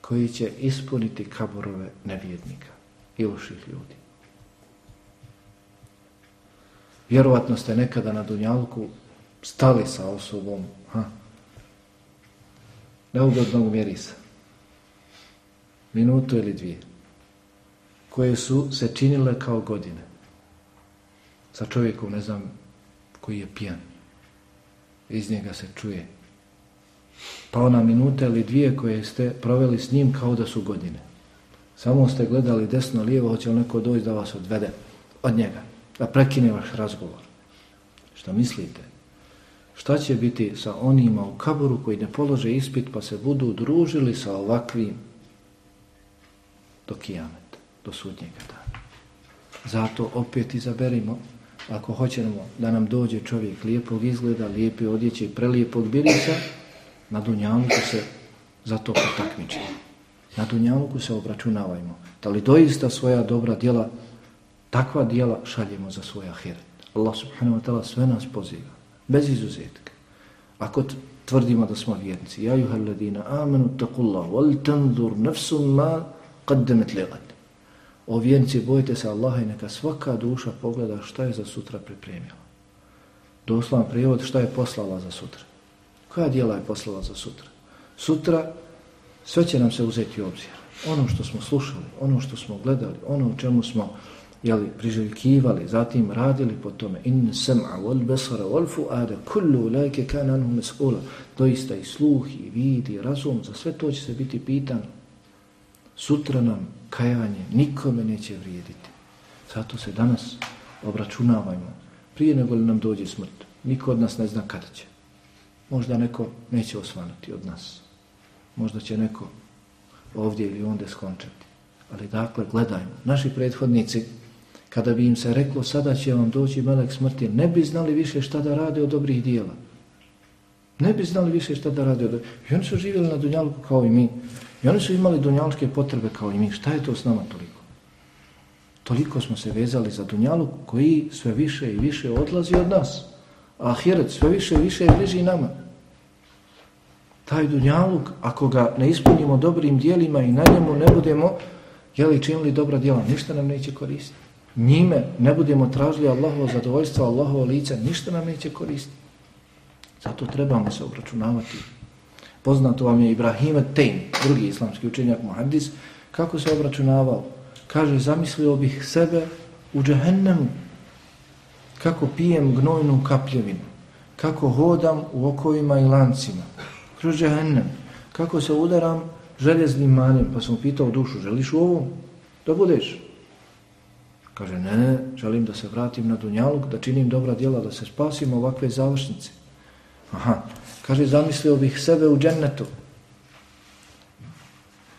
koji će ispuniti kaburove nevjednika i loših ljudi. Vjerovatno ste nekada na Dunjalku stali sa osobom ha, neugodnog mirisa. Minutu ili dvije. Koje su se činile kao godine. Sa čovjekom, ne znam, koji je pijan. Iz njega se čuje. Pa ona minuta ili dvije koje ste proveli s njim kao da su godine. Samo ste gledali desno, lijevo, hoće li neko doći da vas odvede od njega da prekine vaš razgovor. Šta mislite? Šta će biti sa onima u kaboru koji ne polože ispit pa se budu družili sa ovakvim do kijameta, do sudnjega dana. Zato opet izaberimo, ako hoćemo da nam dođe čovjek lijepog izgleda, lijepe odjeće i prelijepog birisa, na Dunjaluku se zato potakmičimo. Na Dunjaluku se obračunavajmo. Da li doista svoja dobra djela Takva dijela šaljemo za svoj ahiret. Allah subhanahu wa ta'ala sve nas poziva, bez izuzetka. Ako tvrdimo da smo vjernici, ja juhal ladina amanu takullah, wal tanzur nafsum ma qaddamet liqad. O vjernici, bojite se Allaha i neka svaka duša pogleda šta je za sutra pripremila. Doslovan prijevod šta je poslala za sutra. Koja dijela je poslala za sutra? Sutra sve će nam se uzeti u obzir. Ono što smo slušali, ono što smo gledali, ono u čemu smo jeli, priželjkivali, zatim radili po tome. In sem'a wal besara wal fu'ada kullu lajke kan anhu mas'ula. Doista i sluh i vid i razum za sve to će se biti pitan. Sutra nam kajanje nikome neće vrijediti. Zato se danas obračunavajmo. Prije nego li nam dođe smrt niko od nas ne zna kada će. Možda neko neće osvanuti od nas. Možda će neko ovdje ili onde skončati. Ali dakle gledajmo. Naši prethodnici kada bi im se reklo sada će vam doći melek smrti, ne bi znali više šta da rade od dobrih dijela. Ne bi znali više šta da rade od dobrih I oni su živjeli na Dunjalku kao i mi. I oni su imali dunjalske potrebe kao i mi. Šta je to s nama toliko? Toliko smo se vezali za Dunjaluk koji sve više i više odlazi od nas. A Ahiret sve više i više bliži nama. Taj Dunjaluk, ako ga ne ispunimo dobrim dijelima i na njemu ne budemo jeli činili dobra dijela, ništa nam neće koristiti njime ne budemo tražili Allahovo zadovoljstvo, Allahovo lice, ništa nam neće koristiti. Zato trebamo se obračunavati. Poznato vam je Ibrahim Tejn, drugi islamski učenjak Muhaddis, kako se obračunavao. Kaže, zamislio bih sebe u džehennemu, kako pijem gnojnu kapljevinu, kako hodam u okovima i lancima, kroz džehennem, kako se udaram željeznim manjem, pa sam pitao dušu, želiš u ovom? Da budeš? Kaže, ne, ne, želim da se vratim na Dunjaluk, da činim dobra djela, da se spasim ovakve završnice. Aha, Kaže, zamislio bih sebe u džennetu.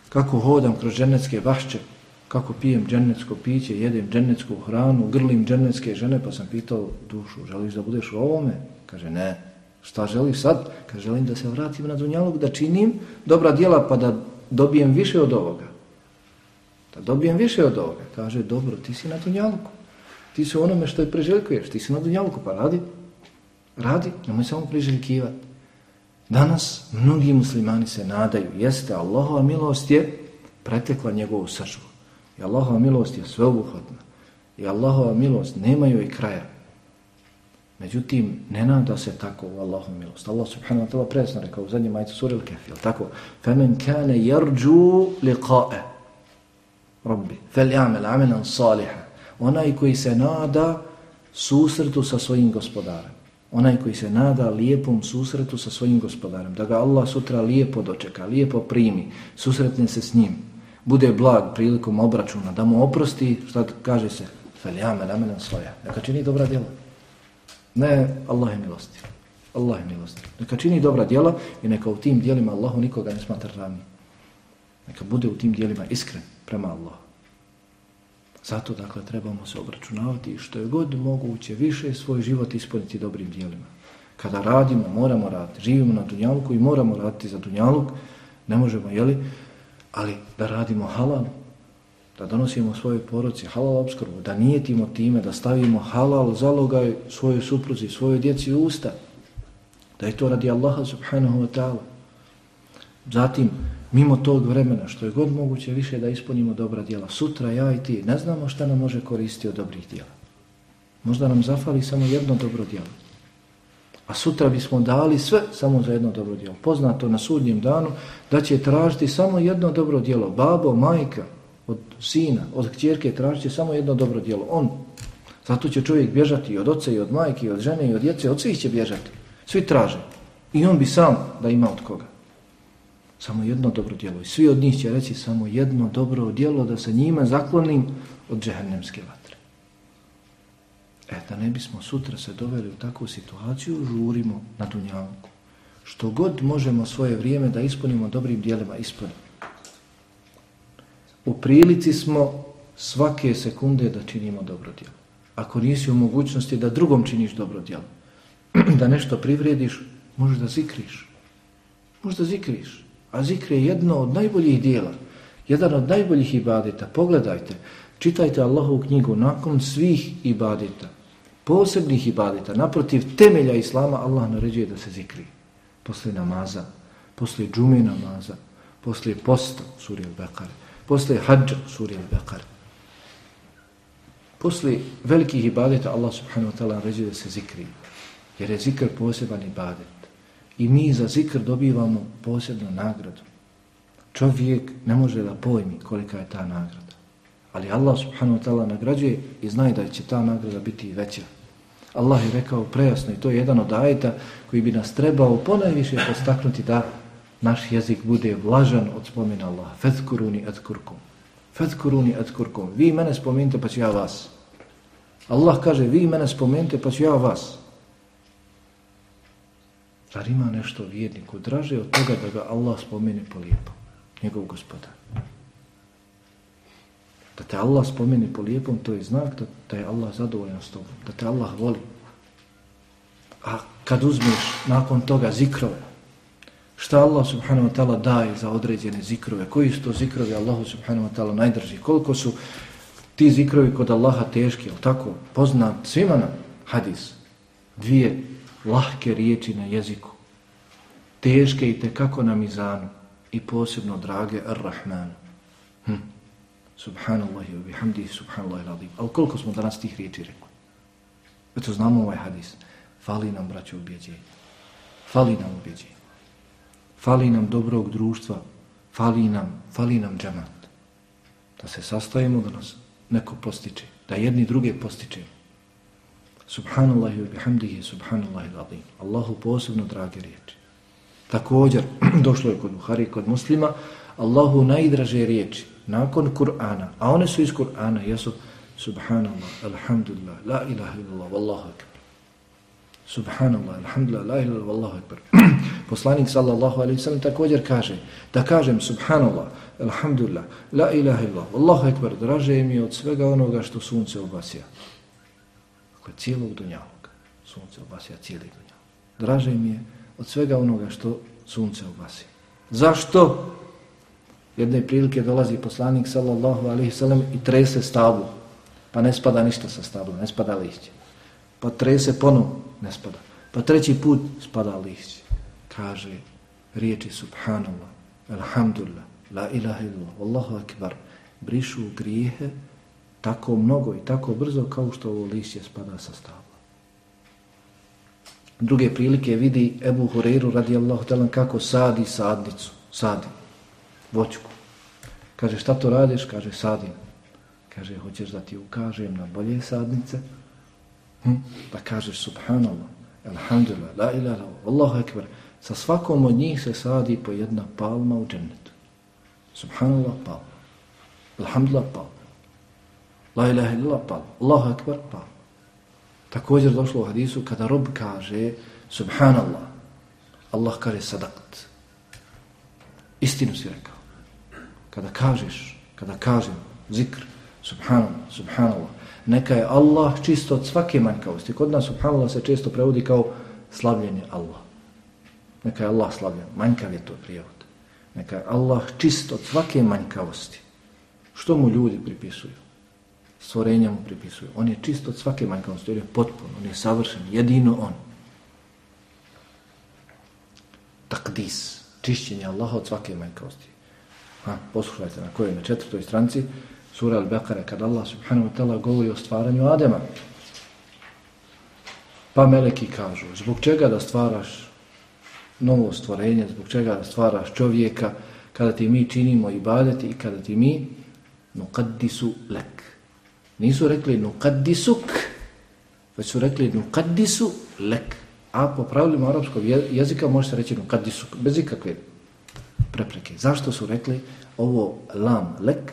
Kako hodam kroz džennetske vašće, kako pijem džennetsko piće, jedem džennetsku hranu, grlim džennetske žene, pa sam pitao dušu, želiš da budeš u ovome? Kaže, ne. Šta želiš sad? Kaže, želim da se vratim na Dunjaluk, da činim dobra djela, pa da dobijem više od ovoga Da dobijem više od ovoga. Kaže, dobro, ti si na dunjalku. Ti si onome što je preželjkuješ. Ti si na dunjalku, pa radi. Radi, nemoj samo priželjkivati. Danas mnogi muslimani se nadaju, jeste Allahova milost je pretekla njegovu sržbu. I Allahova milost je sveobuhvatna. I Allahova milost nema joj kraja. Međutim, ne nada se tako u Allahom milost. Allah subhanahu wa ta'la presno rekao u zadnjem majcu suri il-Kef, jel tako? فَمَنْ كَانَ يَرْجُوا لِقَاءَ rabbi fel jamel amenan saliha onaj koji se nada susretu sa svojim gospodarem. Onaj koji se nada lijepom susretu sa svojim gospodarem. Da ga Allah sutra lijepo dočeka lijepo primi susretne se s njim. Bude blag prilikom obračuna da mu oprosti šta kaže se? Fel jamel amenan saliha neka čini dobra djela. Ne Allah je milostiv. Allah je milostiv. Neka čini dobra djela i neka u tim djelima Allahu nikoga ne smatra rani neka bude u tim djelima iskren prema Allahu. Zato, dakle, trebamo se obračunavati što je god moguće više svoj život ispuniti dobrim djelima. Kada radimo, moramo raditi. Živimo na Dunjaluku i moramo raditi za Dunjaluk. Ne možemo, jeli? Ali da radimo halal, da donosimo svoje poroci halal obskrbu, da nijetimo time, da stavimo halal zalogaj svojoj supruzi, svojoj djeci u usta, da je to radi Allaha subhanahu wa ta'ala. Zatim, mimo tog vremena, što je god moguće više da ispunimo dobra djela, sutra ja i ti ne znamo šta nam može koristiti od dobrih djela. Možda nam zafali samo jedno dobro djelo. A sutra bismo dali sve samo za jedno dobro djelo. Poznato na sudnjem danu da će tražiti samo jedno dobro djelo. Babo, majka, od sina, od kćerke tražit će samo jedno dobro djelo. On. Zato će čovjek bježati od oca i od majke i od žene i od djece. Od svih će bježati. Svi traže. I on bi sam da ima od koga. Samo jedno dobro djelo. I svi od njih će reći samo jedno dobro djelo da se njima zaklonim od džehennemske vatre. E, da ne bismo sutra se doveli u takvu situaciju, žurimo na dunjavku. Što god možemo svoje vrijeme da ispunimo dobrim djelima, ispunimo u prilici smo svake sekunde da činimo dobro djelo. Ako nisi u mogućnosti da drugom činiš dobro djelo, da nešto privrediš, možeš da zikriš. Možeš da zikriš. A zikr je jedno od najboljih dijela. Jedan od najboljih ibadeta. Pogledajte, čitajte Allahovu knjigu nakon svih ibadeta. Posebnih ibadeta. Naprotiv temelja Islama Allah naređuje da se zikri. Posle namaza, posle džume namaza, posle posta, suri al-Bekare posle hađa u suri Al-Bekare. Posle velikih ibadeta Allah subhanahu wa ta'ala naređuje da se zikri. Jer je zikr poseban ibadet. I mi za zikr dobivamo posebnu nagradu. Čovjek ne može da pojmi kolika je ta nagrada. Ali Allah subhanahu wa ta'ala nagrađuje i zna da će ta nagrada biti veća. Allah je rekao prejasno i to je jedan od ajeta koji bi nas trebao ponajviše postaknuti da naš jezik bude vlažan od spomena Allaha. Fethkuruni adkurkum. Fethkuruni adkurkum. Vi mene spomenite pa ću ja vas. Allah kaže vi mene spomenite pa ću ja vas. Zar ima nešto vjerniku draže od toga da ga Allah spomene po lijepom, Njegov gospodar. Da te Allah spomene po lijepom, to je znak da, da je Allah zadovoljan s tobom. Da te Allah voli. A kad uzmeš nakon toga zikrove, šta Allah subhanahu wa ta'ala daje za određene zikrove, koji su to zikrovi Allahu subhanahu wa ta'ala najdrži, koliko su ti zikrovi kod Allaha teški, ali tako, poznat svima nam hadis, dvije lahke riječi na jeziku, teške i tekako na mizanu i posebno drage ar-Rahmanu. Hm. Subhanallahi wa bihamdihi subhanallahi radim. Ali koliko smo danas tih riječi rekli? Eto znamo ovaj hadis. Fali nam, braćo, ubjeđenje. Fali nam ubjeđenje. Fali nam dobrog društva, fali nam, fali nam džamat. Da se sastavimo da nas neko postiče, da jedni druge postičemo. Subhanallah wa bihamdihi, subhanallahi l'adim. Allahu posebno drage riječi. Također, došlo je kod Buhari, kod muslima, Allahu najdraže riječi, nakon Kur'ana, a one su iz Kur'ana, jesu Subhanallah, alhamdulillah, la ilaha illallah, wallahu akbar. Subhanallah, alhamdulillah, la ilaha illallah, Wallahu akbar. Poslanik sallallahu alaihi sallam također kaže da kažem subhanallah, alhamdulillah, la ilaha illallah, Wallahu akbar, draže mi od svega onoga što sunce obasija. Dakle, cijelog dunjavog. Sunce obasija cijeli dunjavog. Draže mi je od svega onoga što sunce obasija. Zašto? Jedne prilike dolazi poslanik sallallahu alaihi sallam i trese stablu. Pa ne spada ništa sa stabla, ne spada lišće. Pa trese ponu, ne spada. Pa treći put spada lišće. Kaže riječi subhanallah, alhamdulillah, la ilaha illallah, wallahu akbar, brišu grijehe tako mnogo i tako brzo kao što ovo lišće spada sa stabla. Druge prilike vidi Ebu Hureyru radijallahu talan kako sadi sadnicu, sadi voćku. Kaže, šta to radiš? Kaže, sadim. Kaže, hoćeš da ti ukažem na bolje sadnice? Hm? Pa kažeš, subhanallah, alhamdulillah, la ilaha, Allahu ekber. Sa svakom od njih se sadi po jedna palma u džennetu. Subhanallah, palma. Alhamdulillah, palma. La ilaha illallah, palma. Allahu akbar palma. Također došlo u hadisu kada rob kaže, subhanallah, Allah kaže sadakt. Istinu si rekao. Kada kažeš, kada kažem zikr, subhanallah, subhanallah, neka je Allah čisto od svake manjkavosti. Kod nas subhanallah se često prevodi kao slavljenje Allah. Neka je Allah slavljen, manjkav je to prijevod. Neka je Allah čist od svake manjkavosti. Što mu ljudi pripisuju? Stvorenja mu pripisuju. On je čist od svake manjkavosti, on je potpuno, on je savršen, jedino on. Takdis, čišćenje Allaha od svake manjkavosti. Ha, poslušajte na kojoj na četvrtoj stranci sura Al-Baqara kad Allah subhanahu wa ta'ala govori o stvaranju Adema. Pa meleki kažu, zbog čega da stvaraš novo stvorenje, zbog čega da stvaraš čovjeka kada ti mi činimo ibadeti i kada ti mi nuqaddisu lek. Nisu rekli nukaddisuk, već su rekli nukaddisu lek. A po pravilima arapskog jezika može se reći nukaddisuk, bez ikakve prepreke. Zašto su rekli ovo lam lek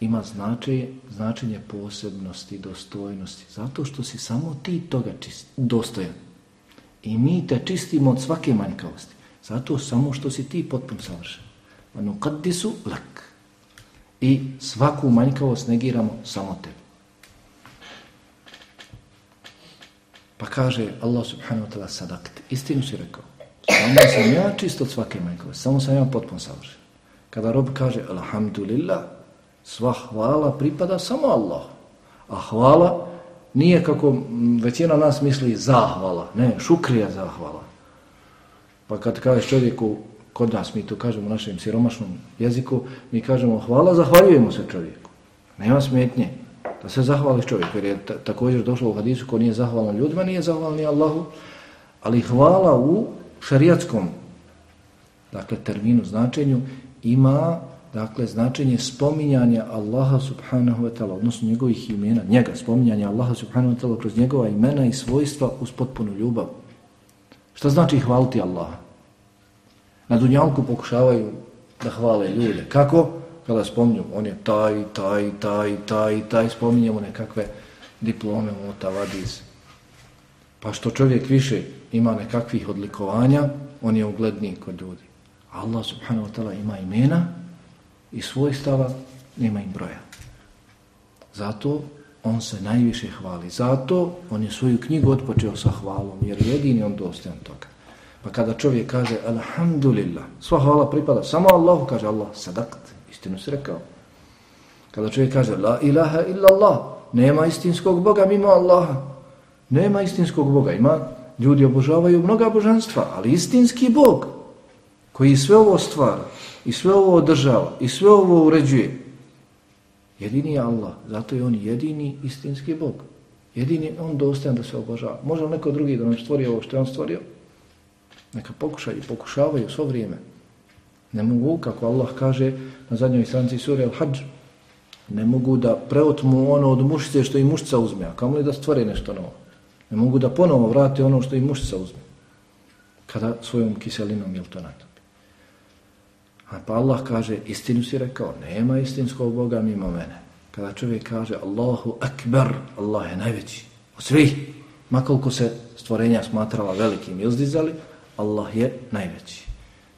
ima značenje, značenje posebnosti, dostojnosti? Zato što si samo ti toga čist, dostojan. I mi te čistimo od svake manjkavosti. Zato samo što si ti potpuno savršen. Nukaddisu lek. I svaku manjkavost negiramo samo tebi. Pa kaže Allah subhanahu wa ta'ala sadakt. Istinu si rekao. Samo sam ja čist od svake manjkavosti. Samo sam ja potpuno savršen. Kada rob kaže alhamdulillah, sva hvala pripada samo Allah. A hvala nije kako većina nas misli zahvala. Ne, šukrija zahvala. Pa kad kažeš čovjeku, kod nas mi to kažemo u našem siromašnom jeziku, mi kažemo hvala, zahvaljujemo se čovjeku. Nema smetnje da se zahvališ čovjeku, jer je također došlo u hadisu ko nije zahvalan ljudima, nije zahvalan ni Allahu, ali hvala u šariatskom dakle, terminu, značenju, ima dakle, značenje spominjanja Allaha subhanahu wa ta'ala, odnosno njegovih imena, njega, spominjanja Allaha subhanahu wa ta'ala kroz njegova imena i svojstva uz potpunu ljubav. Šta znači hvaliti Allaha? Na dunjalku pokušavaju da hvale ljude. Kako? Kada spominju, on je taj, taj, taj, taj, taj, spominjemo nekakve diplome, mota, vadiz. Pa što čovjek više ima nekakvih odlikovanja, on je ugledniji kod ljudi. Allah subhanahu wa ta'ala ima imena i svojstava, nema im broja. Zato on se najviše hvali. Zato on je svoju knjigu odpočeo sa hvalom, jer jedini on dostajan toga. Pa kada čovjek kaže Alhamdulillah, sva hvala pripada samo Allahu, kaže Allah, sadakt, istinu si rekao. Kada čovjek kaže La ilaha illa Allah, nema istinskog Boga mimo Allaha. Nema istinskog Boga, ima ljudi obožavaju mnoga božanstva, ali istinski Bog koji sve ovo stvara i sve ovo održava i sve ovo uređuje, jedini je Allah, zato je on jedini istinski Bog. Jedini on dostajan da se obožava. Može neko drugi da nam stvori ovo što je on stvorio? Neka pokušaju, pokušavaju svo vrijeme. Ne mogu, kako Allah kaže na zadnjoj stranci sure Al-Hajj, ne mogu da preotmu ono od mušice što i mušica uzme, a kamo li da stvore nešto novo? Ne mogu da ponovo vrate ono što i mušica uzme. Kada svojom kiselinom, jel to natopi. A pa Allah kaže, istinu si rekao, nema istinskog Boga mimo mene. Kada čovjek kaže Allahu Akbar, Allah je najveći od svih, Makoliko se stvorenja smatrala velikim i uzdizali, Allah je najveći.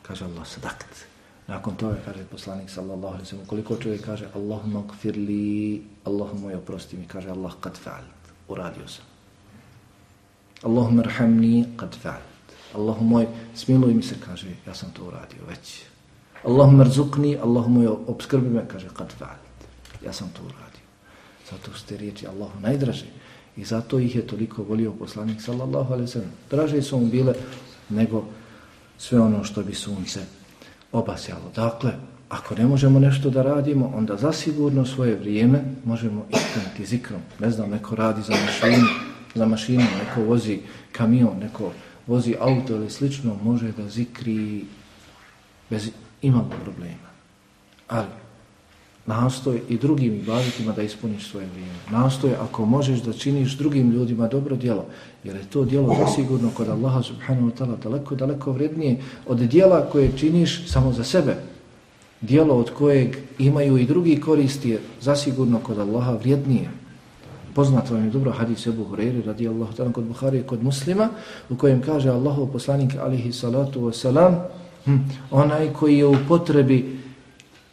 Kaže Allah, sadakt. Nakon toga kaže poslanik sallallahu alaihi sallam, koliko čovjek kaže Allahumma gfirli, Allahumma je oprosti mi, kaže Allah, kad fa'alt, uradio sam. Allahumma rhamni, kad fa'alt. Allahumma moj, smiluj mi se, kaže, ja sam to uradio već. Allahumma rzukni, Allahumma je obskrbi me, kaže, kad fa'alt. Ja sam to uradio. Zato su te riječi Allahu najdraže. I zato ih je toliko volio poslanik sallallahu alaihi sallam. Draže su mu bile nego sve ono što bi sunce obasjalo. Dakle, ako ne možemo nešto da radimo, onda zasigurno svoje vrijeme možemo ispuniti zikrom. Ne znam, neko radi za mašinu, za mašinu, neko vozi kamion, neko vozi auto ili slično, može da zikri bez imalo problema. Ali, nastoj i drugim ibadetima da ispuniš svoje vrijeme. Nastoj ako možeš da činiš drugim ljudima dobro djelo, jer je to djelo zasigurno kod Allaha subhanahu wa ta'ala daleko, daleko vrednije od djela koje činiš samo za sebe. Djelo od kojeg imaju i drugi koristi je zasigurno kod Allaha vrijednije. Poznato vam je dobro hadis Ebu Hureyri radijallahu ta'ala kod Buhari kod muslima u kojem kaže Allahu poslanik alihi salatu wasalam hm, onaj koji je u potrebi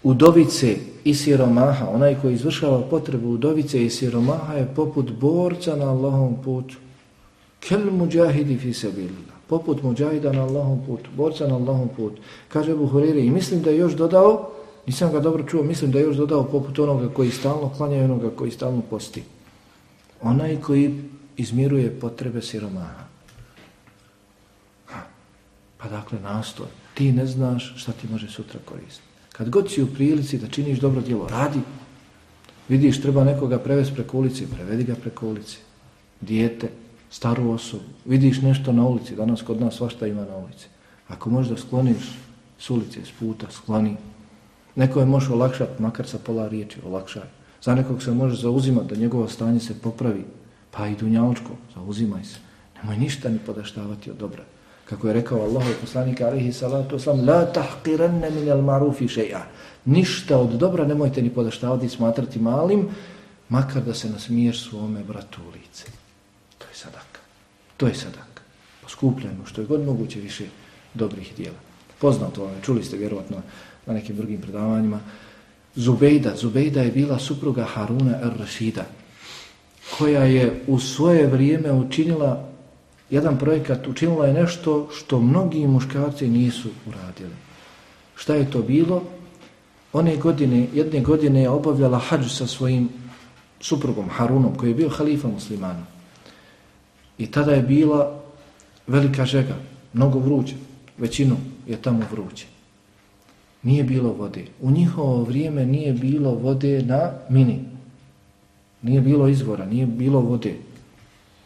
udovice i siromaha, onaj koji izvršava potrebu udovice i siromaha je poput borca na Allahom putu. Kel muđahidi fi sebilila. Poput muđahida na Allahom putu. Borca na Allahom putu. Kaže Buhuriri i mislim da je još dodao, nisam ga dobro čuo, mislim da je još dodao poput onoga koji stalno klanja i onoga koji stalno posti. Onaj koji izmiruje potrebe siromaha. Ha. Pa dakle, nastoj. Ti ne znaš šta ti može sutra koristiti. Kad god si u prilici da činiš dobro djelo, radi. Vidiš, treba nekoga prevesti preko ulici, prevedi ga preko ulici. Dijete, staru osobu. Vidiš nešto na ulici, danas kod nas svašta ima na ulici. Ako možeš da skloniš s ulice, s puta, skloni. Neko je može olakšati, makar sa pola riječi, olakšaj. Za nekog se može zauzimati da njegovo stanje se popravi. Pa i dunjaločko, zauzimaj se. Nemoj ništa ni podaštavati od dobra kako je rekao Allah poslanik alaihi salatu oslam, la tahqiranne min al marufi šeja. Ništa od dobra nemojte ni podaštavati smatrati malim, makar da se nasmiješ svome bratu u lice. To je sadaka. To je sadaka. Poskupljajmo što je god moguće više dobrih dijela. Poznato vam čuli ste vjerovatno na nekim drugim predavanjima. Zubejda, Zubejda je bila supruga Haruna ar-Rashida, koja je u svoje vrijeme učinila jedan projekat učinila je nešto što mnogi muškarci nisu uradili. Šta je to bilo? One godine, jedne godine je obavljala hađu sa svojim suprugom Harunom, koji je bio halifa muslimana. I tada je bila velika žega, mnogo vruće, većinu je tamo vruće. Nije bilo vode. U njihovo vrijeme nije bilo vode na mini. Nije bilo izvora, nije bilo vode.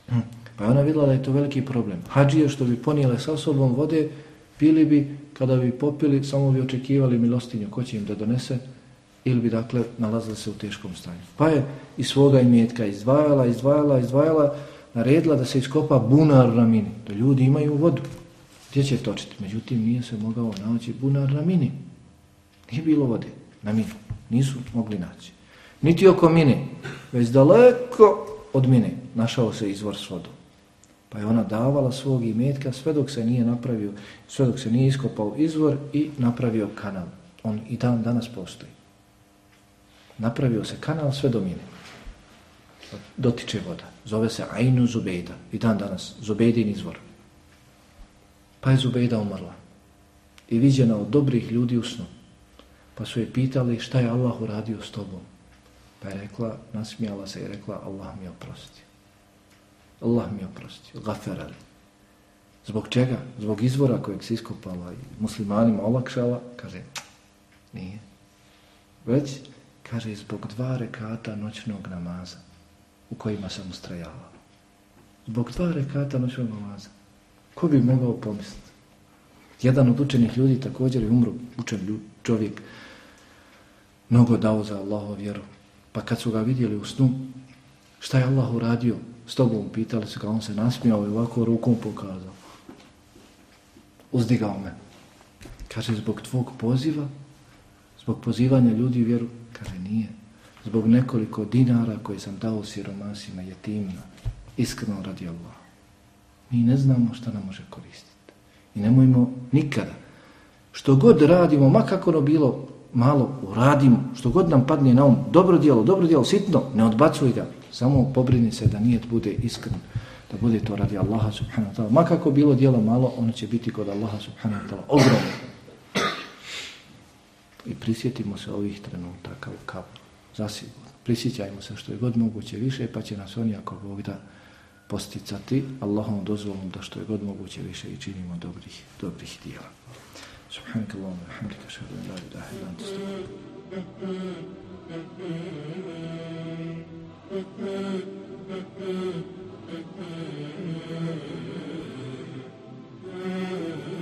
Hm. Pa je ona videla da je to veliki problem. Hadžije što bi ponijele sa sobom vode, pili bi, kada bi popili, samo bi očekivali milostinju ko će im da donese, ili bi dakle nalazili se u teškom stanju. Pa je iz svoga imetka izdvajala, izdvajala, izdvajala, naredila da se iskopa bunar na mini, da ljudi imaju vodu. Gdje će točiti? Međutim, nije se mogao naći bunar na mini. Nije bilo vode na mini. Nisu mogli naći. Niti oko mine, već daleko od mine našao se izvor s vodom. Pa je ona davala svog imetka sve dok se nije napravio, sve dok se nije iskopao izvor i napravio kanal. On i dan danas postoji. Napravio se kanal sve do mine. Dotiče voda. Zove se Ainu Zubejda. I dan danas. Zubejdin izvor. Pa je Zubejda umrla. I viđena od dobrih ljudi u snu. Pa su je pitali šta je Allah uradio s tobom. Pa je rekla, nasmijala se i rekla, Allah mi oprosti. Allah mi oprosti, gaferali. Zbog čega? Zbog izvora kojeg se iskopala i muslimanima olakšala, kaže, nije. Već, kaže, zbog dva rekata noćnog namaza u kojima sam ustrajala. Zbog dva rekata noćnog namaza. Ko bi mogao pomisliti? Jedan od učenih ljudi također je umro, učen ljud, čovjek, mnogo dao za Allahovu vjeru. Pa kad su ga vidjeli u snu, šta je Allah uradio? S tobom, pitali su ga, on se nasmijao i ovako rukom pokazao. Uzdigao me. Kaže, zbog tvog poziva, zbog pozivanja ljudi u vjeru, kaže, nije. Zbog nekoliko dinara koje sam dao siromasima, jetimna, iskreno radi Allah. Mi ne znamo šta nam može koristiti. I nemojmo nikada. Što god radimo, makako ono bilo malo, uradimo, što god nam padne na um, dobro dijelo, dobro dijelo, sitno, ne odbacuj ga. Samo pobrini se da nijet bude iskren, da bude to radi Allaha subhanahu wa ta'ala. Makako bilo dijelo malo, ono će biti kod Allaha subhanahu wa ta'ala ogromno. I prisjetimo se ovih trenutaka u kablu. Zasigurno. Prisjećajmo se što je god moguće više, pa će nas oni ako Bog da posticati Allahom dozvolom da što je god moguće više i činimo dobrih, dobrih dijela. سبحانك اللهم وبحمدك اشهد ان لا اله الا انت استغفرك Mm-hmm. mm-hmm. mm-hmm. mm-hmm.